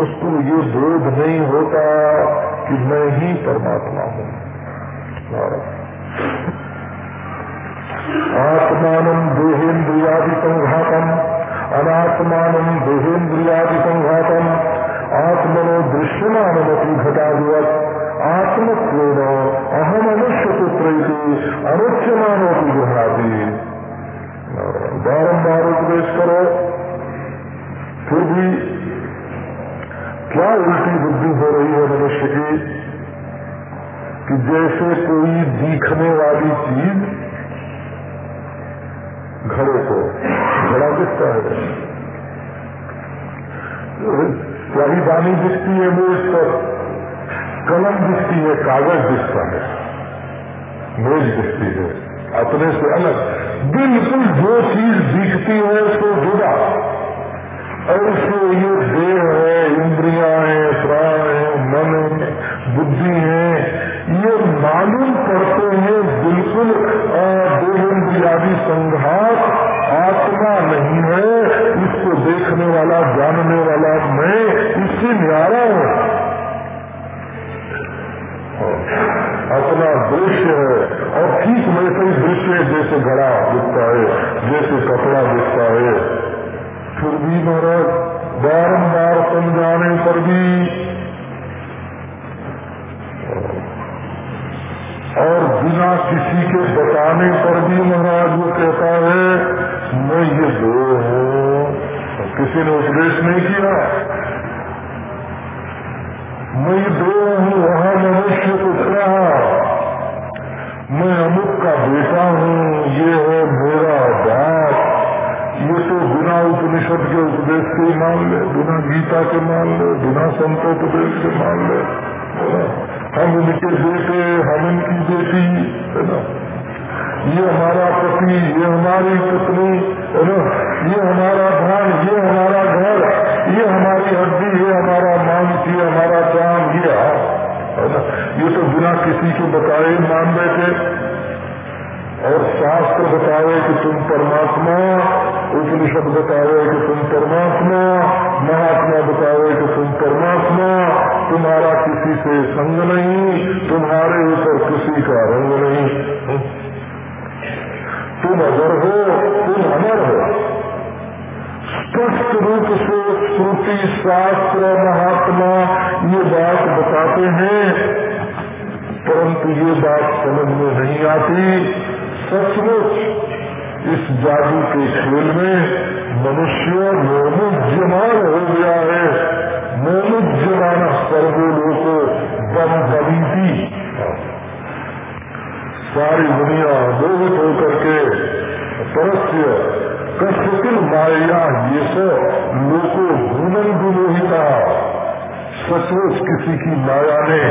उसको ये बोध नहीं होता कि मैं ही परमात्मा हूँ। आत्मान देहेन्द्रियादि संघातम अनात्मान देहेन्द्रियादि संघातम आत्मनो दृश्यमानमती घटादिवत आत्मत्व अहम अनुष्य पुत्र अनुच्यमानों की गृहाती बारम्बार उपदेश करो। फिर भी क्या उल्टी बुद्धि हो रही है मनुष्य की कि जैसे कोई दिखने वाली चीज़ घड़े को, घड़ा दिखता है। स्याही दानी दिखती है मेज पर, कलम दिखती है, कागज़ दिखता है। मेज दिखती है, अपने से अलग। बिल्कुल जो चीज़ दिखती है उसको जुड़ा। ऐसे ये देह है, इंद्रिया है, प्राण है, मन है, बुद्धि है, ये मालूम करते हैं बिल्कुल देहेन्द्रियादि संघात। आत्मा नहीं है, इसको देखने वाला, जानने वाला मैं इससे न्यारा हूँ। अपना दृश्य है। और ठीक वैसे ही दृश्य जैसे घड़ा दिखता है, जैसे कपड़ा दिखता है। फिर भी महाराज बारम्बार समझाने पर भी। और बिना किसी के बताने पर भी महाराज वो कहता है, मैं ये दो हूँ। किसी ने उपदेश नहीं किया। मैं ये दो हूँ, वहाँ मनुष्य पुत्र मैं अमुक का बेटा हूँ, ये है मेरा बाप। ये तो बिना उपनिषद के उपदेश के मान ले, बिना गीता के मान ले, बिना संतोपदेश के मान ले हम इनके बेटे, हम इनकी बेटी, है ना? ये हमारा पति, ये हमारी पत्नी, है ना? ये हमारा धन ये हमारा घर, ये हमारी हड्डी, ये हमारा मांस, ये हमारा जान, ये है ना ये तो बिना किसी को बताए मान बैठे और शास्त्र बतावे कि तुम परमात्मा, उपनिषद बतावे कि तुम परमात्मा, महात्मा बतावे कि तुम परमात्मा। तुम्हारा किसी से संग नहीं, तुम्हारे ऊपर किसी का रंग नहीं। तुम अगर हो, तुम अमर हो। स्पष्ट रूप से श्रुति, शास्त्र, महात्मा ये बात बताते हैं। परंतु ये बात समझ में नहीं आती। सचमुच इस जादू के खेल में मनुष्य मोमुज्यमान हो गया है। मोमुज्यमान सर्वोलोको बम बनीति सारी दुनिया मोहित होकर के परस्य कश्यपिल माया, ये सो लोको भूमन विमोहिता सचमुच किसी की माया ने,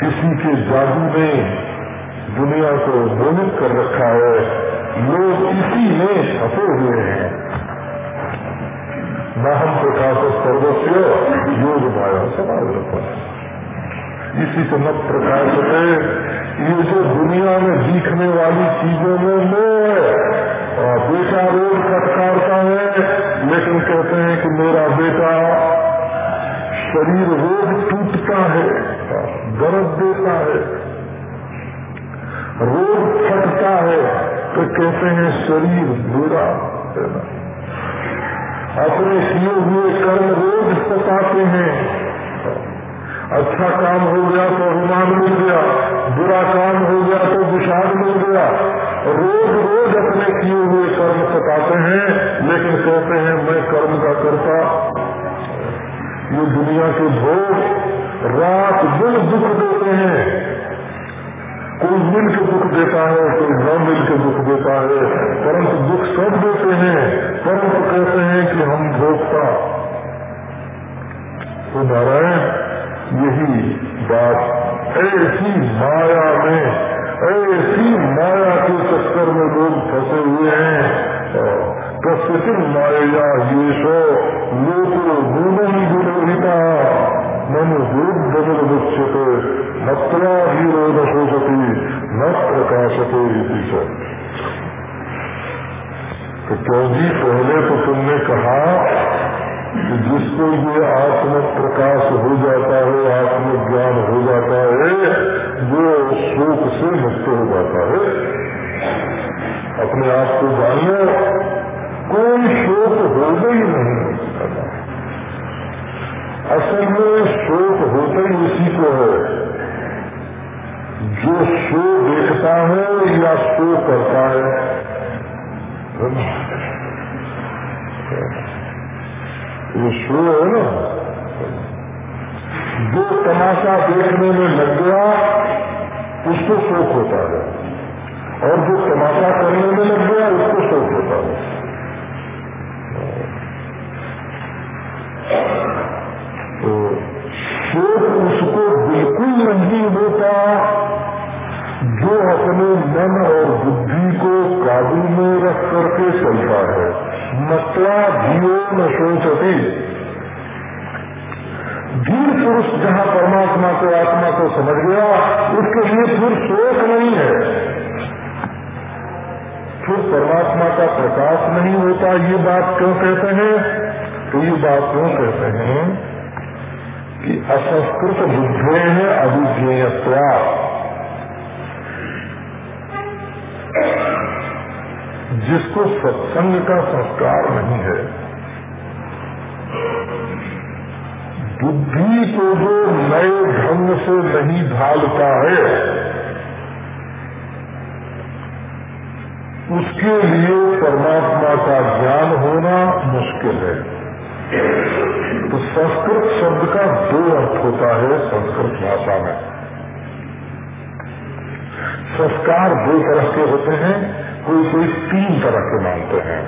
किसी के जादू ने दुनिया को मोहित कर रखा है। लोग इसी में फंसे हुए हैं। न हम प्रकाश सर्वस्व योग माया समाज इसी से न प्रकाश है ये जो दुनिया में दिखने वाली चीज़ों में मोह है बेटा रोज फटकारता है, लेकिन कहते हैं कि मेरा बेटा शरीर रोज टूटता है, दर्द देता है रोग फटता है तो कहते हैं शरीर बुरा अपने किए हुए कर्म रोग सताते हैं। अच्छा काम हो गया तो अभिमान मिल गया, बुरा काम हो गया तो विषाद मिल गया। रोज रोज अपने किए हुए कर्म सताते हैं, लेकिन कहते हैं, मैं कर्म का करता ये दुनिया के भोग रात दिन दुख देते हैं। कोई मिल के दुख देता है, कोई न मिल के दुख देता है। परंतु दुख सब देते हैं। परंतु कहते हैं कि हम भोगता तो नारायण, यही बात ऐसी माया में ऐसी माया के चक्कर में लोग फंसे हुए हैं। कस्यचिन माया ये सो लोको नूनम गुणहिता मनु दूध मुच्यते नत्रा हीरो न शोषती न प्रकाशते तो क्यों जी पहले तो तुमने कहा कि जिसको ये आत्म प्रकाश हो जाता है, आत्मज्ञान हो जाता है, वो शोक से मुक्त हो जाता है। अपने आप को जान, कोई शोक होगा ही नहीं। असल में शोक होता ही उसी को है। जो शो देखता है या शो करता है ये शो है ना जो तमाशा देखने में लग गया, उसको शोक होता है। और जो तमाशा करने में लग गया, उसको शोक होता है। तो शोक उसको बिल्कुल नहीं होता, जो अपने मन और बुद्धि को काबू में रख करके चलता है। मतला धियो न सोचती धीर पुरुष जहाँ परमात्मा को, आत्मा को समझ गया, उसके लिए फिर शोक नहीं है। फिर परमात्मा का प्रकाश नहीं होता, ये बात क्यों कहते हैं? तो ये बात क्यों कहते हैं कि असंस्कृत बुद्धे है अभिज्ञेयत्वा जिसको सत्संग का संस्कार नहीं है। बुद्धि को जो नए ढंग से नहीं ढालता है, उसके लिए परमात्मा का ज्ञान होना मुश्किल है। तो संस्कृत शब्द का दो अर्थ होता है संस्कृत भाषा में। संस्कार दो तरह के होते हैं। कोई कोई तीन तरह के मानते हैं।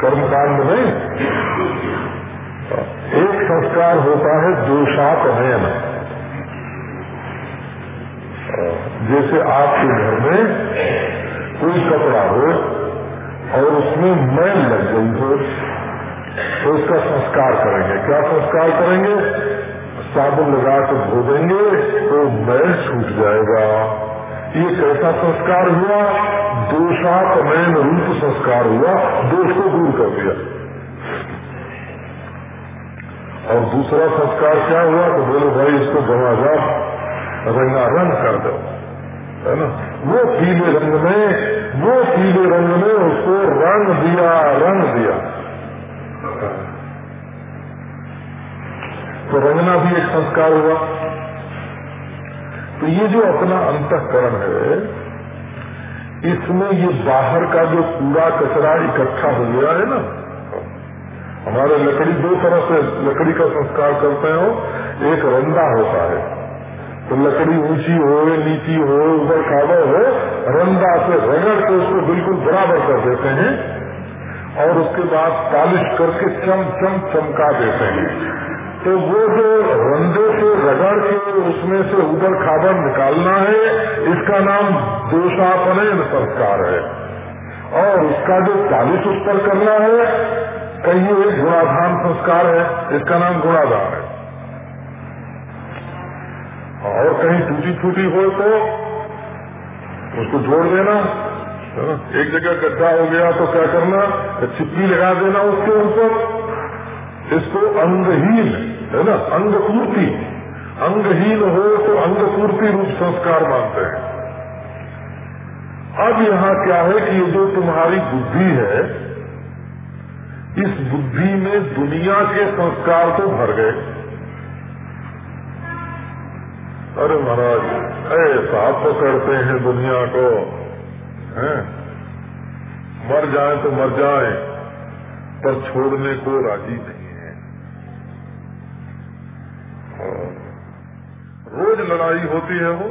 कर्मकांड में एक संस्कार होता है दोषात नयन जैसे आपके घर में कोई कपड़ा हो और उसमें मैल लग गई हो तो उसका संस्कार करेंगे। क्या संस्कार करेंगे? साबुन लगा कर धो देंगे तो मैल छूट जाएगा। ये कैसा संस्कार हुआ? दोषापनयन रूप संस्कार हुआ दोष को दूर कर दिया। और दूसरा संस्कार क्या हुआ? तो बोले, भाई, इसको गवा जा रंगा रंग कर दो। है ना? वो पीले रंग में, वो पीले रंग में उसको रंग दिया रंग दिया। तो रंगना भी एक संस्कार हुआ। तो ये जो अपना अंतकरण है इसमें ये बाहर का जो कूड़ा कचरा इकट्ठा हो गया है ना, हमारे लकड़ी दो तरह से लकड़ी का संस्कार करते हो एक रंदा होता है तो लकड़ी ऊँची हो, नीची हो, ऊपर खावा हो रंदा से रगड़ के उसको बिल्कुल बराबर कर देते हैं और उसके बाद पॉलिश करके चम चम चमका देते हैं। तो वो जो रंधे से, रगड़ के उसमें से उधर खाबर निकालना है, इसका नाम दोषापनयन संस्कार है। और उसका जो चालीस उस पर करना है, कहीं एक गुणाधान संस्कार है, इसका नाम गुणाधान है। और कहीं टूटी फूटी हो तो उसको जोड़ देना एक जगह गड्ढा हो गया तो क्या करना चिप्पी लगा देना उसके ऊपर। इसको अंगहीन, है ना? अंग पूर्ति अंगहीन हो तो अंग पूर्ति रूप संस्कार मानते हैं। अब यहाँ क्या है कि ये जो तुम्हारी बुद्धि है, इस बुद्धि में दुनिया के संस्कार तो भर गए। अरे महाराज, ऐसा पकड़ते हैं दुनिया को, हैं? मर जाए तो मर जाए, पर छोड़ने को राज़ी नहीं। रोज लड़ाई होती है वो।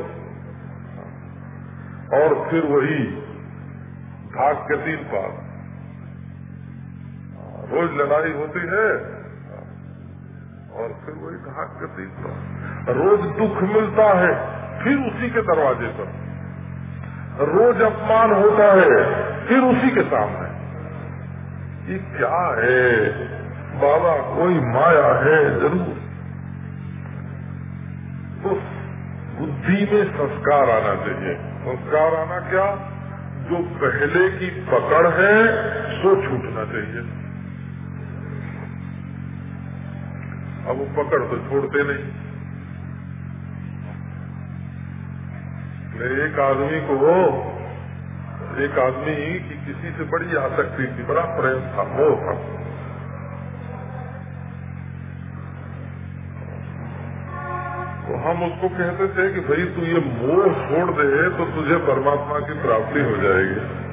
और फिर वही घास के तीन पास रोज लड़ाई होती है। और फिर वही घास के तीन पास रोज दुख मिलता है, फिर उसी के दरवाजे पर। रोज अपमान होता है, फिर उसी के सामने। ये क्या है? बाबा, कोई माया है? ज़रूर तो बुद्धि में संस्कार आना चाहिए। संस्कार आना क्या? जो पहले की पकड़ है, सो छूटना चाहिए। अब वो पकड़ तो छोड़ते नहीं। एक आदमी को एक आदमी की किसी से बड़ी आसक्ति थी, बड़ा प्रेम था, मोह था तो हम उसको कहते थे कि भाई, तू ये मोह छोड़ दे तो तुझे परमात्मा की प्राप्ति हो जाएगी।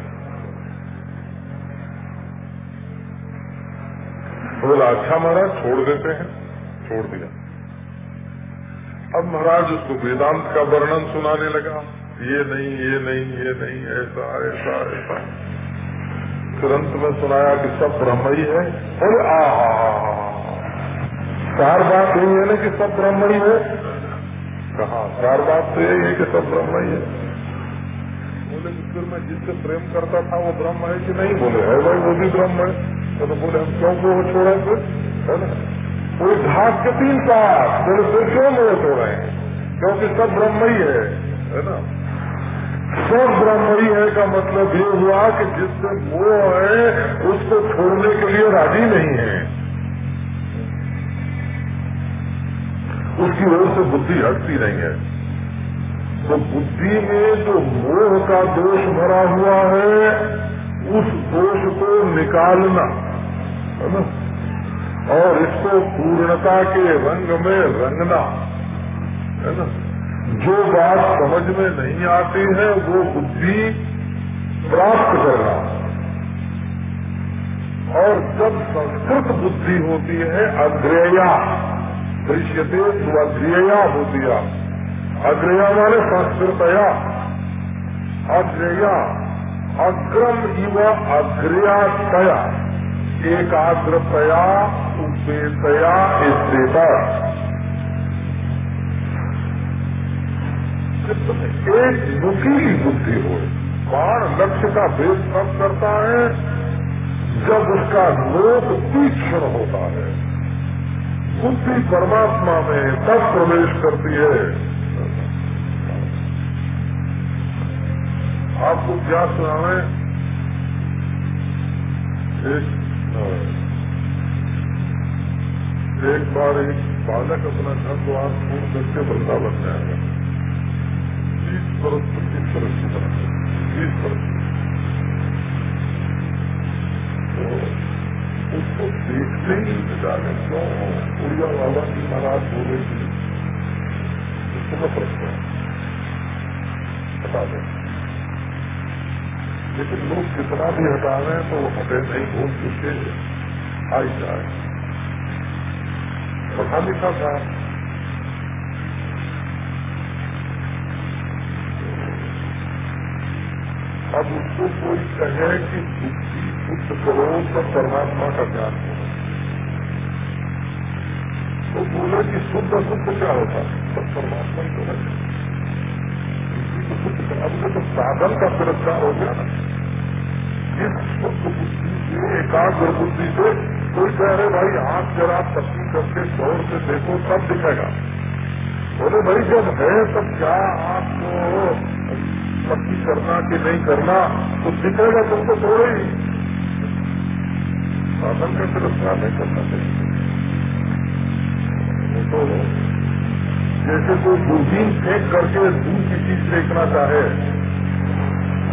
बोला अच्छा महाराज, छोड़ देते हैं। छोड़ दिया। अब महाराज उसको वेदांत का वर्णन सुनाने लगा। ये नहीं ये नहीं ये नहीं, ऐसा ऐसा ऐसा। तुरंत में सुनाया कि सब ब्रह्म ही। है बोले आ चार बात यही है ना कि सब ब्रह्म ही है? कहा। चार बात तो यही है कि सब ब्रह्म ही है। बोले कि फिर मैं जिससे प्रेम करता था वो ब्रह्म है कि नहीं? बोले है भाई वो भी ब्रह्म है। तो, तो बोले हम क्यों वो छोड़े फिर? है ना? कोई घास के तीन साथ बोले फिर क्यों मोह छोड़े क्योंकि सब ब्रह्म ही है है ना? सब ब्रह्म ही है का मतलब ये हुआ कि जिससे मोह है उसको छोड़ने के लिए राज़ी नहीं है। उसकी ओर से बुद्धि हटती नहीं है। तो बुद्धि में जो मोह का दोष भरा हुआ है, उस दोष को निकालना, है ना? और इसको पूर्णता के रंग में रंगना, है ना? जो बात समझ में नहीं आती है, वो बुद्धि प्राप्त करना। और जब संस्कृत बुद्धि होती है, अग्रेया दृश्यते स्वध्रिया होतिया। अग्रया माने संस्कृतया अग्रया, अग्रम इव अग्रयातया। एकाग्रतया, उपेतया स्थिता एक नुकीली बुद्धि हो। बाण लक्ष्य का भेद कब करता है जब उसका लोक तीक्ष्ण होता है। बुद्धि परमात्मा में तब प्रवेश करती है। आपको क्या सुनावे एक एक बार एक बालक अपना घर द्वार छोड़ करके वृंदावन में आया बीस वर्ष पच्चीस वर्ष की तरह बीस वर्ष तो उसको देखते ही जाने क्यों उड़िया बाबा की महाराज बोले थी उसको मैं प्रश्न बता दें लेकिन लोग कितना भी हटा रहे हैं तो हटे नहीं भूल चुके आई जाए। पढ़ा लिखा था अब उसको कोई कहे कि करो तो परमात्मा का ज्ञान हो तो बोले कि शुद्ध शुद्ध क्या होता है सब परमात्मा ही तो है बुद्धि को तो साधन का तिरस्कार हो गया ना इस बुद्धि से एकाग्र बुद्धि से कोई कह रहे भाई आप जरा तस्वीर करके दौड़ से देखो सब दिखेगा बोले भाई जब है तब क्या आपको पक्की करना कि नहीं करना तो दिखेगा तुमको थोड़े ही साधन का तिरस्कार नहीं करना चाहिए तो जैसे कोई दूरबीन फेंक करके दूर की चीज़ देखना चाहे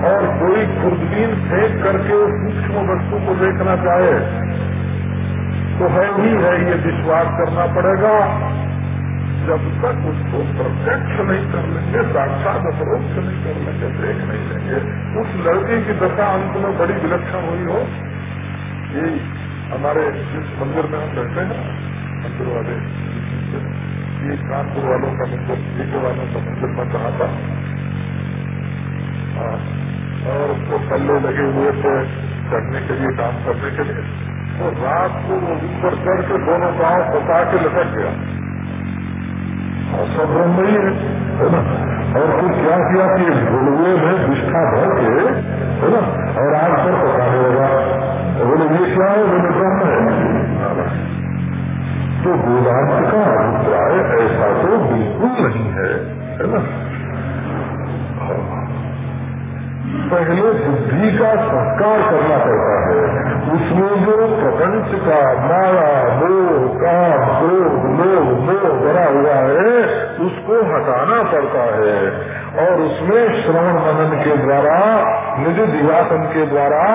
और कोई खुर्दबीन फेंक करके सूक्ष्म वस्तु को देखना चाहे तो है ही है, ये विश्वास करना पड़ेगा। जब तक उसको प्रत्यक्ष नहीं कर लेंगे, साक्षात अपरोक्ष नहीं कर लेंगे, देख नहीं लेंगे, उस लड़के की दशा अंत में बड़ी विलक्षण हुई हो, ये हमारे जिस मंदिर में हम रहते हैं मंदिर वाले ये कानपुर वालों का मंदिर जीके वालों का मंदिर में कहा था। हाँ, और उसको पल्ले लगे हुए थे चढ़ने के लिए काम करने के लिए। तो रात को वो ऊपर चढ़ के दोनों गाँव फंसा के लटक गया। और सब ब्रह्म ही है ना? और फिर क्या किया कि गुड़ुए में निष्ठा भर के है ना? और आग पर पकाने लगा। बोले ये क्या है? बोले ब्रह्म है। तो वेदांत का अभिप्राय ऐसा तो बिल्कुल नहीं है है ना? पहले बुद्धि का संस्कार करना पड़ता है। उसमें जो प्रपंच का माया, मोह, काम, क्रोध, लोभ, मोह भरा हुआ है, उसको हटाना पड़ता है। और उसमें श्रवण मनन के द्वारा, निज दिवासन के द्वारा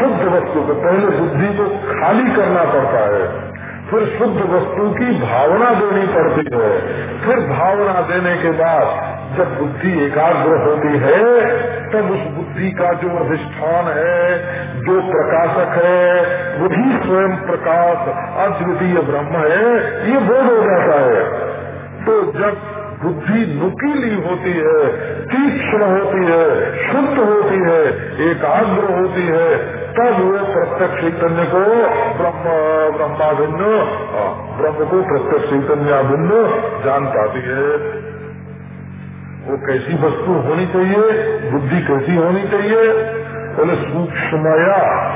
शुद्ध वस्तु को, पहले बुद्धि को खाली करना पड़ता है, फिर शुद्ध वस्तु की भावना देनी पड़ती है, फिर भावना देने के बाद जब बुद्धि एकाग्र होती है, तब उस बुद्धि का जो अधिष्ठान है, जो प्रकाशक है, वही स्वयं प्रकाश, अद्वितीय ब्रह्म है, ये बोध हो जाता है। तो जब बुद्धि नुकीली होती है, तीक्ष्ण होती है, शुद्ध होती है, एकाग्र होती है, तब वो प्रत्यक्ष चैतन्य को ब्रह्म, ब्रह्माभिन्न ब्रह्म को प्रत्यक्ष चैतन्याभिन्न जान पाती है। वो कैसी वस्तु होनी चाहिए, बुद्धि कैसी होनी चाहिए? बोले, सूक्ष्मया।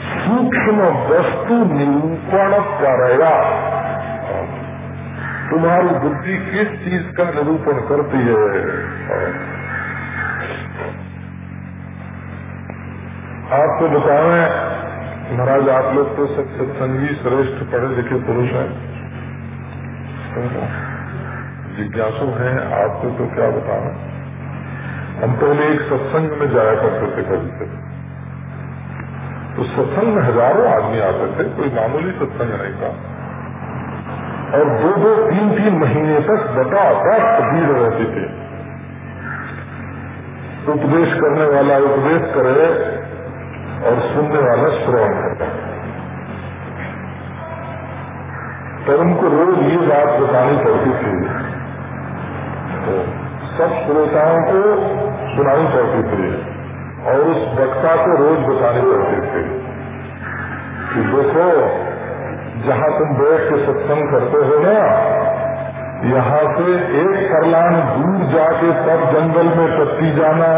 सूक्ष्म वस्तु निरूपण करेगा तुम्हारी बुद्धि किस चीज़ का निरूपण करती है? आपको बताएँ महाराज, आप लोग तो सत्संगी, श्रेष्ठ, पढ़े लिखे पुरुष हैं। जिज्ञासु हैं, आपको तो क्या बताना? हम पहले एक सत्संग में जाया करते थे कभी से। तो सत्संग में हज़ारों आदमी आते थे, कोई मामूली सत्संग नहीं था। और दो दो तीन तीन महीने तक बता दस भीड़ रहते थे। उपदेश करने वाला उपदेश करे और सुनने वाला श्रवण करता तो उनको रोज ये बात बतानी पड़ती थी। तो सब श्रोताओं को सुनानी पड़ती थी और उस वक्ता को रोज बतानी पड़ती थी कि देखो जहाँ तुम बैठ के सत्संग करते हो ना, यहाँ से एक फरलांग दूर जाके तब जंगल में टट्टी जाना,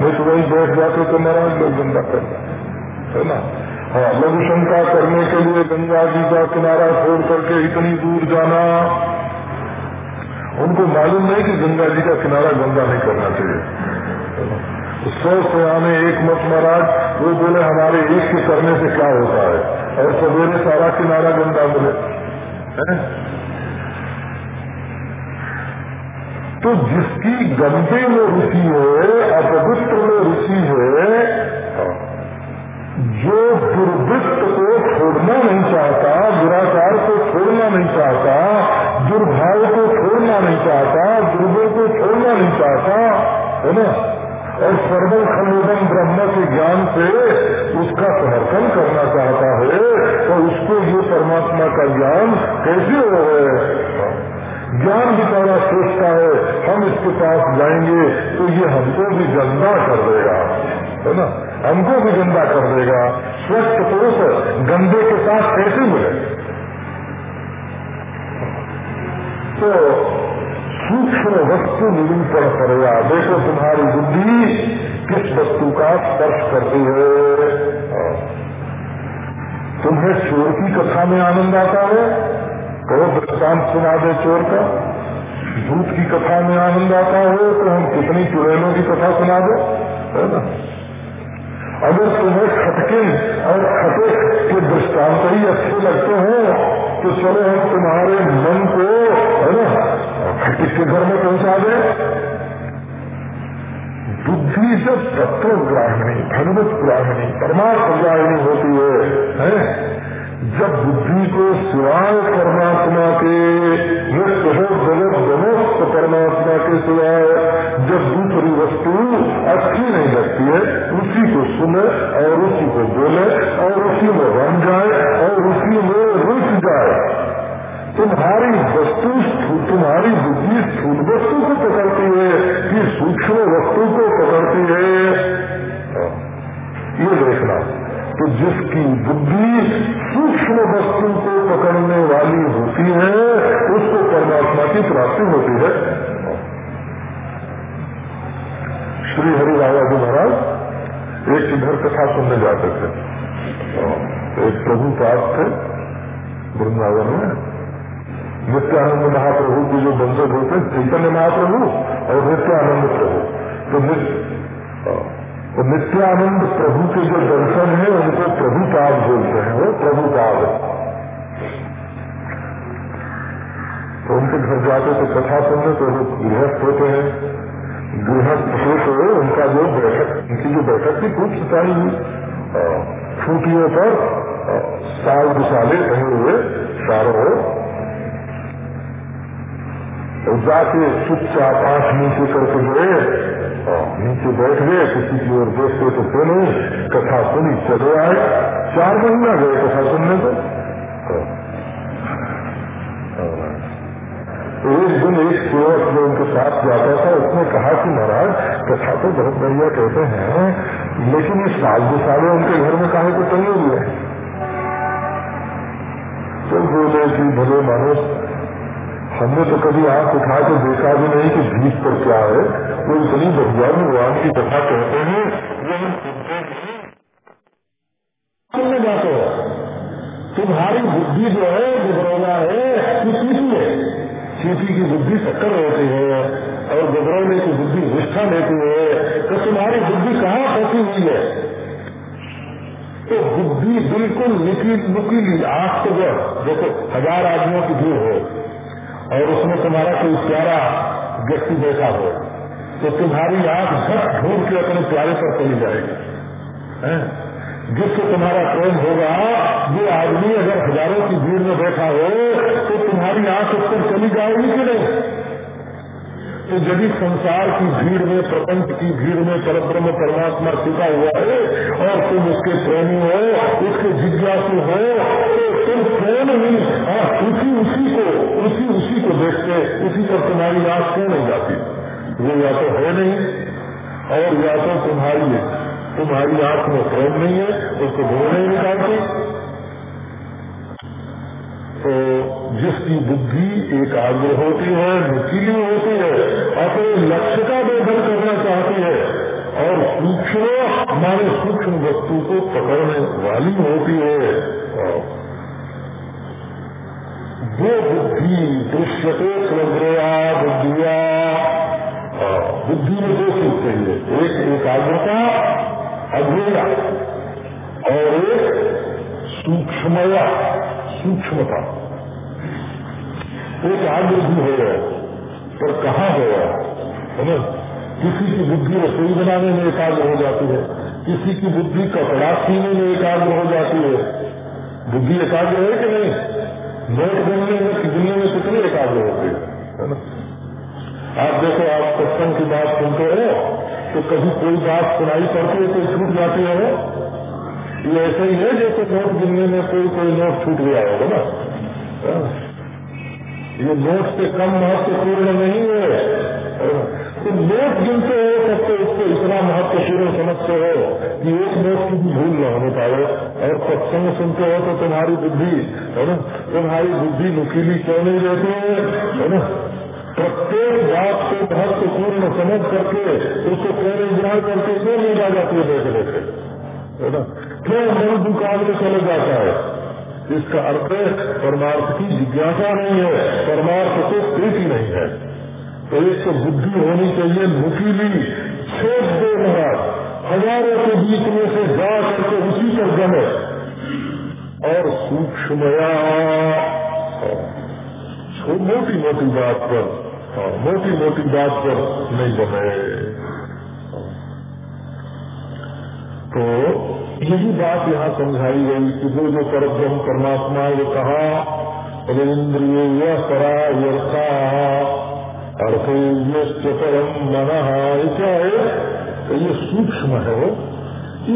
नहीं तो वही बैठ जाते तो महाराज लोग गंदा कर है ना? हाँ लघु शंका करने के लिए गंगा जी का किनारा छोड़ करके इतनी दूर जाना, उनको मालूम नहीं कि गंगा जी का किनारा गंदा नहीं करना चाहिए सौ से आने एक मत महाराज, वो बोले, हमारे एक के करने से क्या होता है? और सवेरे सारा किनारा गंदा बोले। तो जिसकी गंदे में रुचि है, अपवित्र में रुचि है, जो दुर्वृत्त को छोड़ना नहीं चाहता, दुराचार को छोड़ना नहीं चाहता, दुर्भाव को छोड़ना नहीं चाहता, दुर्बल को छोड़ना नहीं चाहता, है ना? और सर्वल खलुदम ब्रह्म के ज्ञान से उसका समर्थन करना चाहता है तो उसको ये परमात्मा का ज्ञान कैसे हो है? ज्ञान बेचारा सोचता है, हम इसके पास जाएँगे तो ये हमको भी गंदा कर देगा, है ना? हमको भी गंदा कर देगा। स्वच्छ पुरुष गंदे के साथ कैसे मिले? तो सूक्ष्म वस्तु निरूपण करेगा देखो तुम्हारी बुद्धि किस वस्तु का स्पर्श करती है। तुम्हें चोर की कथा में आनंद आता है? कहो वृत्तांत सुना दे चोर का। झूठ की कथा में आनंद आता है तो हम कितनी चुड़ैलों की कथा सुना दे, है ना? अगर तुम्हें खटकिन और खटे के दृष्टांत ही अच्छे लगते हैं तो चलो हम तुम्हारे मन को, है ना? किसके घर में पहुँचा दे बुद्धि जब तत्व ग्राहणी भगवत ग्राहणी परमात्मा ग्राहणी होती है, है? जब बुद्धि को सिवाय परमात्मा के मुक्त हो जगत समस्त परमात्मा के सिवाय जब दूसरी वस्तु अच्छी नहीं लगती है उसी को सुने और उसी को बोले और उसी में रम जाए और उसी में रुच जाए तुम्हारी वस्तु, तुम्हारी बुद्धि स्थूल वस्तु को पकड़ती है कि सूक्ष्म वस्तु को पकड़ती है। ये देखना तो जिसकी बुद्धि सूक्ष्म वस्तु को पकड़ने वाली होती है, उसको परमात्मा की प्राप्ति होती है। श्री हरि बाबा जी महाराज एक इधर कथा सुनने जाते थे। एक प्रभु पास थे, वृंदावन में। नित्यानंद महाप्रभु के जो बंधक होते हैं, चैतन्य महाप्रभु और नित्यानंद प्रभु। तो तो नित्यानंद प्रभु के जो दर्शन है, उनको प्रभु प्रभुपाद बोलते हैं, वो प्रभु प्रभुपाद। तो उनके घर जाते तो कथा सुनने तो वो गृहस्थ होते हैं। गृहस्थ हो तो उनका जो बैठक, उनकी जो बैठक थी, खूब सताई हुई। छुट्टियों पर साल दुसाले कहे हुए तो जाके चुपचाप आँख नीचे करके गए नीचे बैठ गए किसी की ओर देखते तो थे नहीं कथा सुनी, चले आए। चार महीना गए कथा सुनने को। एक दिन एक सेवक जो उनके साथ जाता था, उसने कहा कि महाराज, कथा तो बहुत बढ़िया कहते हैं, लेकिन ये साल दो साले उनके घर में कहा को टंगे हुए तो बोले कि, भले मानो हमने तो कभी आँख उठा के देखा भी नहीं कि भीत पर क्या है। वो इतनी बढ़िया भगवान की कथा कहते हैं सुनने जाते हो। तुम्हारी बुद्धि जो है गुबरौना है कि सीधी है। सीधी की बुद्धि शक्कर होती है और गुबरौने की बुद्धि निष्ठा लेती है। तो तुम्हारी बुद्धि कहाँ फंसी हुई है? तो बुद्धि बिल्कुल नुकीली आँख तो देखो, हज़ार आदमियों की भीड़ हो। और उसमें तुम्हारा कोई प्यारा व्यक्ति बैठा हो तो तुम्हारी आँख झट ढूंढ के अपने प्यारे पर चली जाएगी। जिससे तुम्हारा प्रेम होगा, वो आदमी अगर हज़ारों की भीड़ में बैठा हो तो तुम्हारी आँख उस पर चली जाएगी कि नहीं? तो यदि संसार की भीड़ में, प्रपंच की भीड़ में परब्रह्म परमात्मा छुपा हुआ है, और तुम उसके प्रेमी हो, उसके जिज्ञासु हो तो तुम क्यों नहीं हाँ उसी उसी को, उसी उसी को देखते उसी पर तुम्हारी आँख क्यों नहीं जाती? वो या तो है नहीं, और या तो तुम्हारी है तुम्हारी आँख में प्रेम नहीं है, उसको धो नहीं निकालती। जिसकी बुद्धि एकाग्र होती है नुकीली होती है, अपने लक्ष्य का देखन करना चाहती है, और सूक्ष्म, हमारे सूक्ष्म वस्तु को पकड़ने वाली होती है। वो बुद्धि दृश्यते स्वग्रया बुद्धिया बुद्धि में दो चीज़ चाहिए एक एकाग्रता अज्ञा और एक सूक्ष्मया, सूक्ष्मता। एक आग्रही हो गया, पर कहाँ गया? है ना? किसी की बुद्धि रसोई बनाने में एकाग्र हो जाती है। किसी की बुद्धि कपड़ा सीने में एकाग्र हो जाती है। बुद्धि एकाग्र है कि नहीं? नोट बनने में कितने में कितने एकाग्र होते है आप देखो, आप सत्संग की बात सुनते हो तो कभी कोई बात सुनाई पड़ती है, कोई छूट जाती है ये ऐसे ही है जैसे नोट गिनने में कोई कोई नोट छूट गया होगा ना? हाँ। ये नोट से कम महत्वपूर्ण नहीं है। तो नोट गिनते हो तब तो उसको इतना महत्वपूर्ण समझते हो कि एक नोट की भी भूल न होने पाए। और सत्संग सुनते हो तो तुम्हारी बुद्धि, है ना, तुम्हारी बुद्धि नुकीली क्यों नहीं रहती है है ना। प्रत्येक बात को महत्वपूर्ण समझ करके, उसको पहले ग्रहण करके क्यों नहीं आ जाती है देख लेते है क्यों मन दुकान में चले जाता है? इसका अर्थ है, परमार्थ की जिज्ञासा नहीं है, परमार्थ को प्रीति नहीं है। तो एक तो बुद्धि होनी चाहिए नुकीली छेद दे महाराज, हज़ारों के बीच में से जा करके उसी पर जमे। और सूक्ष्मया मोटी मोटी बात पर मोटी मोटी बात पर नहीं जमे। तो यही बात यहाँ समझाई गई कि जो जो परब्रह्म परमात्मा ये कहा इंद्रिय यह परा यथा ये परम मन क्या है तो ये सूक्ष्म है।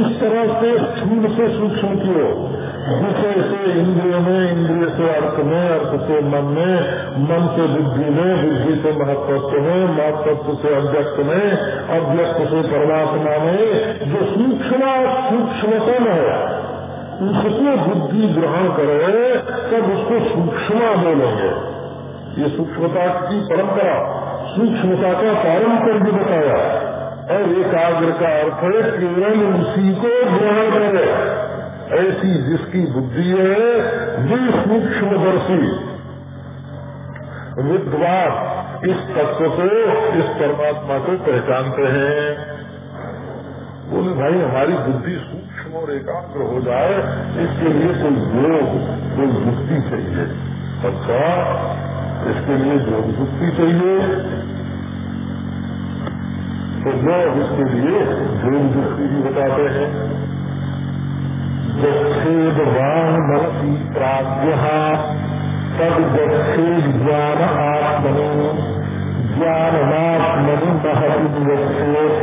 इस तरह से स्थूल से सूक्ष्म क्यों? विषय से इंद्रिय में इंद्रिय से अर्थ में अर्थ से मन में मन से बुद्धि में बुद्धि से महत्व में महत्व से अव्यक्त में अव्यक्त से परमात्मा में जो सूक्ष्म सूक्ष्मतम है। उसको बुद्धि ग्रहण करे तब उसको सूक्ष्म बोलेंगे ये सूक्ष्मता की परंपरा सूक्ष्मता का पारंपरिक बताया और एकाग्र का अर्थ है। केवल उसी को ग्रहण करे ऐसी जिसकी बुद्धि है वे सूक्ष्मदर्शी विद्वान इस तत्व को, इस परमात्मा को पहचानते हैं। बोले, भाई, हमारी बुद्धि सूक्ष्म और एकाग्र हो जाए, इसके लिए कोई योग, कोई मुक्ति चाहिए। अच्छा इसके लिए योग मुक्ति चाहिए। तो लोग इसके लिए योग मुक्ति भी बताते हैं। जक्षेद वाण मनसी प्राज्ञ ज्ञान आत्मनि ज्ञानमात्मनि महति जक्षेत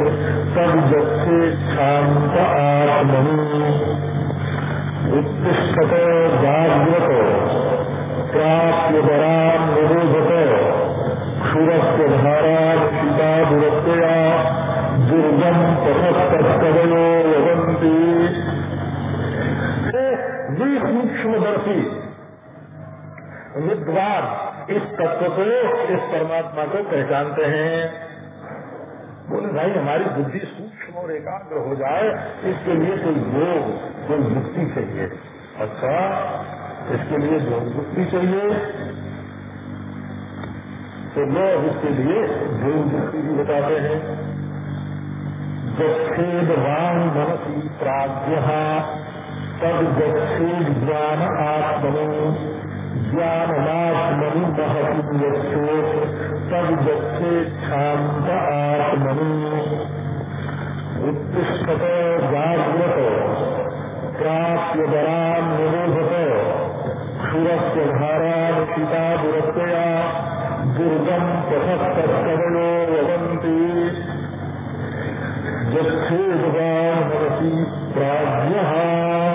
तब जक्षे शांत आत्मनि उत्तिष्ठत जाग्रत प्राप्य बराम निरोधत, क्षुरस्य धारा सीता दुरत्या दुर्गम वदंती वे सूक्ष्मदर्शी विद्वान इस तत्व को, इस परमात्मा को पहचानते हैं। बोले, भाई, हमारी बुद्धि सूक्ष्म और एकाग्र हो जाए, इसके लिए कोई योग कोई मुक्ति चाहिए। अच्छा इसके लिए योग, मुक्ति चाहिए। तो लोग इसके लिए योग, मुक्ति भी बताते हैं। जक्षेद वाण मनसी प्राज्ञ तद जक्षेद ज्ञान आत्मनो। ज्ञानमात्मनि महति यक्षेत तद जक्षे शांत आत्मनि। उत्तिष्ठत जाग्रत प्राप्य बराम निरोधत क्षुरस्य धारा सीता दुरत्या दुर्गम पथस्तवयो वदंती जक्षेदवान मनसी प्राज्ञ।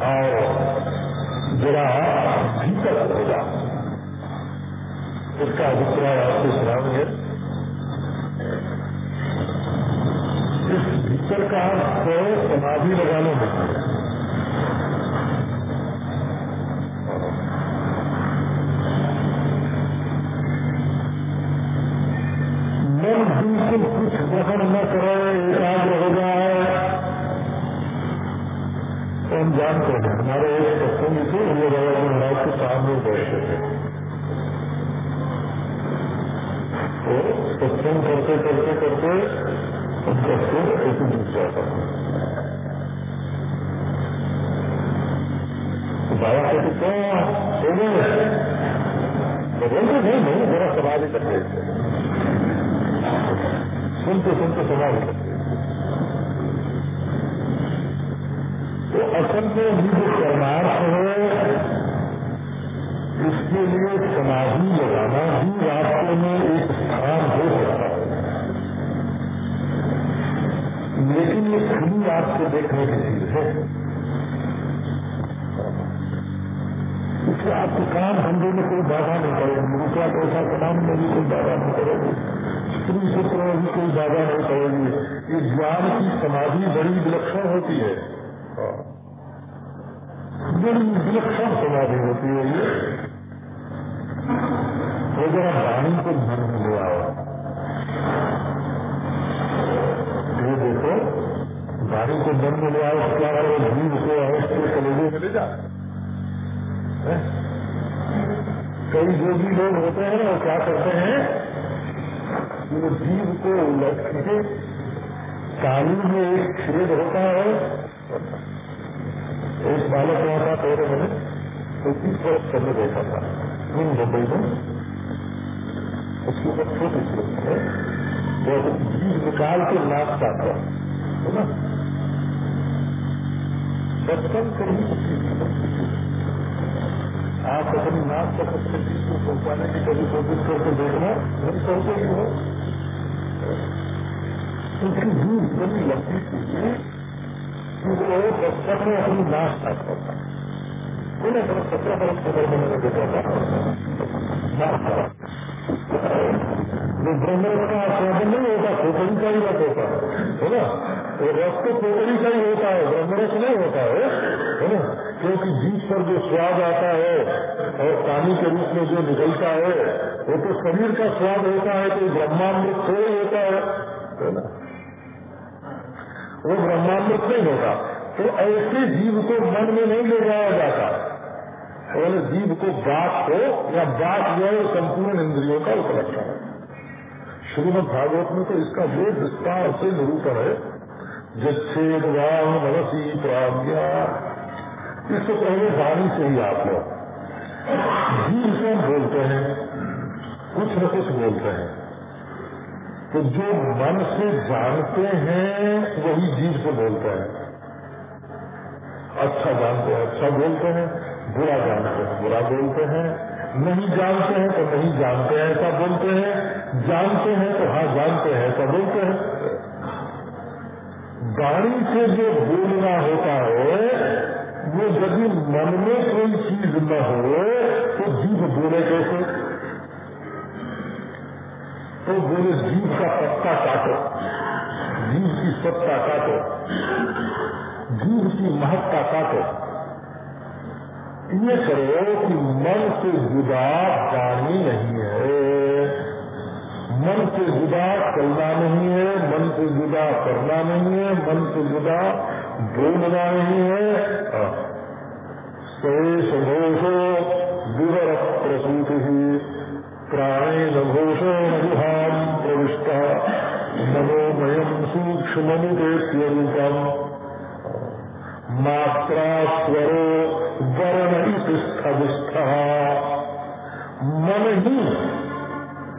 और जरा भीतर होगा इसका अभिप्राय आपको सुनाएँगे इस भीतर का स्वयं समाधि लगाने में मन बिल्कुल कुछ ग्रहण न करे, एकाग्र हो जाए। तो हम जानते हैं। हमारे एक सत्संग थे ये बाबा महाराज के सामने बैठे थे। तो सत्संग करते करते करते उनका सिर ऐसे डूब जाता तो बाबा कहते, क्या हो गए तो नहीं नहीं, जरा समाधि कर रहे थे सुनते सुनते समाधि कर तो असल में ये जो परमार्थ है, इसके लिए समाधि लगाना भी रास्ते में एक स्थान हो सकता है। लेकिन ये खुली आपको देखने की चीज़ है। इससे आपके काम धंधे में कोई बाधा नहीं करेगी। रुपया पैसा कमाने में भी कोई बाधा नहीं करेगी। स्त्री सूत्र में भी कोई बाधा नहीं करेगी। ये ज्ञान की समाधि बड़ी विलक्षण होती है। बड़ी विलक्षण समाधि होती है ये वो जरा वाणी को मन में ले आओ ये देखो वाणी को मन में ले आओ क्या है जीव को अवश्य कलेजे में ले जा कई योगी लोग होते हैं वो क्या करते हैं वो जीव को उलट के काली में एक छेद होता है एक बालक वहाँ था पहले मैंने तो तीस वर्ष पहले देखा था। इन मुंबई में उसके ऊपर छोटी सी है वो जीव निकाल के नाचता था है। ना? सत्संग कहीं आप अपनी नाक तक अपने चीज़ को पहुँचाने की कभी कोशिश करके देखना नहीं करते ही हो। उसकी दूर बड़ी लंबी थी कि वो बचपन में अपनी नाक तक करता मैंने बड़ा सत्रह बरस खबर में मैंने देखा था जो ब्रह्म का स्वादन नहीं होता खोपड़ी का ही रस होता है ना वो रस तो खोपड़ी का ही होता है ब्रह्मरस नहीं होता है है ना क्योंकि जीप पर जो स्वाद आता है और पानी के रूप में जो निकलता है वो तो शरीर का स्वाद होता है तो ब्रह्मामृत थोड़ा होता है ना? वो ब्रह्मामृत नहीं होता तो ऐसे जीव को मन में नहीं ले जाया जाता। और जीव को बात को या बात जो है संपूर्ण इंद्रियों का उपलक्षण है। श्रीमद भागवत में तो इसका जो विस्तार से निरूपण है, जच्छेद राम मनसी प्राज्ञा। इससे पहले वाणी से ही आप लोग। जीव से बोलते हैं? कुछ न कुछ बोलते हैं। तो जो मन से जानते हैं, वही जीव से बोलते हैं। अच्छा जानते हैं अच्छा बोलते हैं, बुरा जानते हैं, बुरा बोलते हैं। नहीं जानते हैं तो नहीं जानते हैं, ऐसा बोलते हैं। जानते हैं तो हाँ जानते हैं, ऐसा बोलते हैं। वाणी से जो बोलना होता है, वो यदि मन में कोई चीज़ न हो तो जीव बोले कैसे? तो बोले, जीव का पत्ता काटो। जीव की सत्ता काटो। जीव की महत्ता काटो। ये करो कि मन से जुदा वाणी नहीं है। मन से जुदा चलना नहीं है, मन से जुदा करना नहीं है, मन से जुदा बोलना नहीं है। शेष घोषो विवर प्रसूति प्राणेन घोषो नजुहाम प्रविष्ट। मनोमयम सूक्ष्मनुदेत्यरूपम मात्रा स्वरो वर्ण स्थविष्ठ मन ही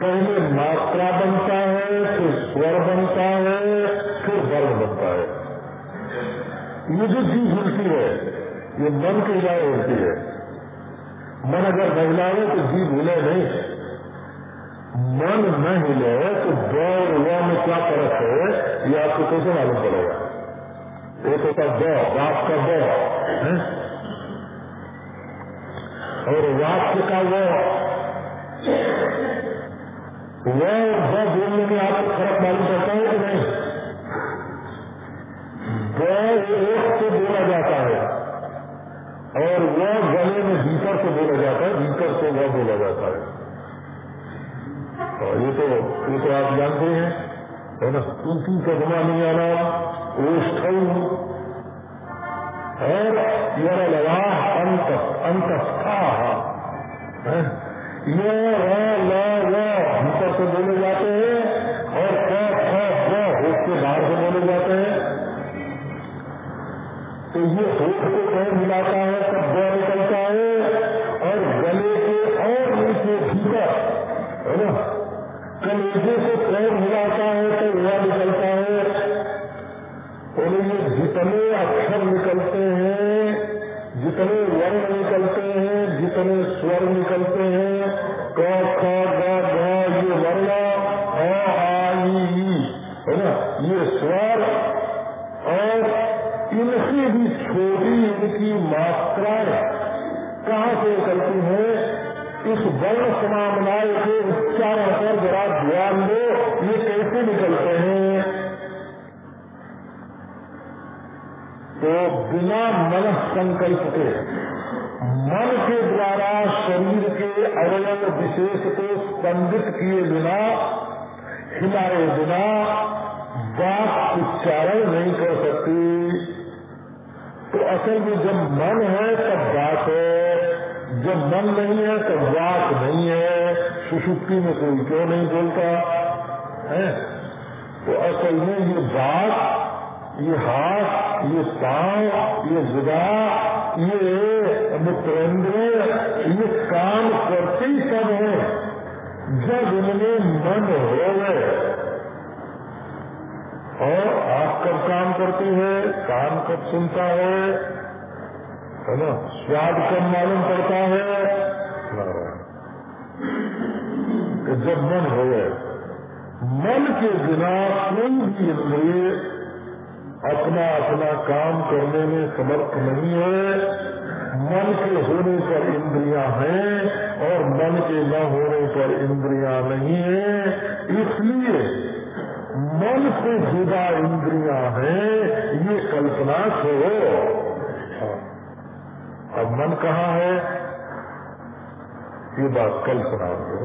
पहले मात्रा बनता है, फिर स्वर बनता है, फिर वर्ण बनता है। ये जो चीज़ हिलती है, ये मन के हिलाए होती है। मन अगर हिलाए तो जीव हिले नहीं मन न हिले तो द और व में क्या फ़र्क है ये आपको कैसे मालूम पड़ेगा? एक होता द बाप का द और वाक्य का वो और द बोलने में आपको फ़र्क मालूम पड़ता है कि नहीं? एक से बोला जाता है, और वह गले में भीतर से बोला जाता है, भीतर से वह बोला जाता है। और ये तो ये तो आप जानते हैं, है ना? उनकी कदमानियाना ओष्ठौ और यह लगा अंत, अंतस्था। ये भीतर से बोले जाते हैं और उसके बाहर से बोले जाते हैं। तो ये होठ को पैर मिलाता है ग निकलता है और गले के और नीचे भीतर है ना? कलेजे से पैर मिलाता है तो वह निकलता है। बोले ये जितने अक्षर निकलते हैं, जितने वर्ण निकलते हैं, जितने स्वर निकलते हैं, क, ख, ग ये वर्ण है ना? ये स्वर और इनसे भी छोटी इनकी मात्राएँ कहाँ से निकलती हैं? इस वर्ण समामनाय के उच्चारण पर जरा ध्यान दो, ये कैसे निकलते हैं? तो बिना मन संकल्प के, मन के द्वारा शरीर के अवयव विशेष को स्पंदित किए बिना, हिलाए बिना, बात उच्चारण नहीं कर सकती। तो असल में जब मन है, तब बात है। जब मन नहीं है तब बात नहीं है। सुषुप्ति में कोई क्यों नहीं बोलता? है? तो असल में ये बात, ये हाथ, ये पाँव, ये जुदा ये मित्रेंद्र, ये काम करते ही सब है। जब इनमें मन हो गए और आप कब काम करते हैं, काम कब सुनता है है ना? स्वाद कब मालूम पड़ता है? कि जब मन हो मन के बिना कोई भी इंद्रिय अपना अपना काम करने में समर्थ नहीं है। मन के होने पर इंद्रियाँ हैं और मन के न होने पर इंद्रियाँ नहीं है। इसलिए मन से जुदा इंद्रियाँ हैं, ये कल्पना छोड़ो अब मन कहाँ है? ये बात कल सुना दो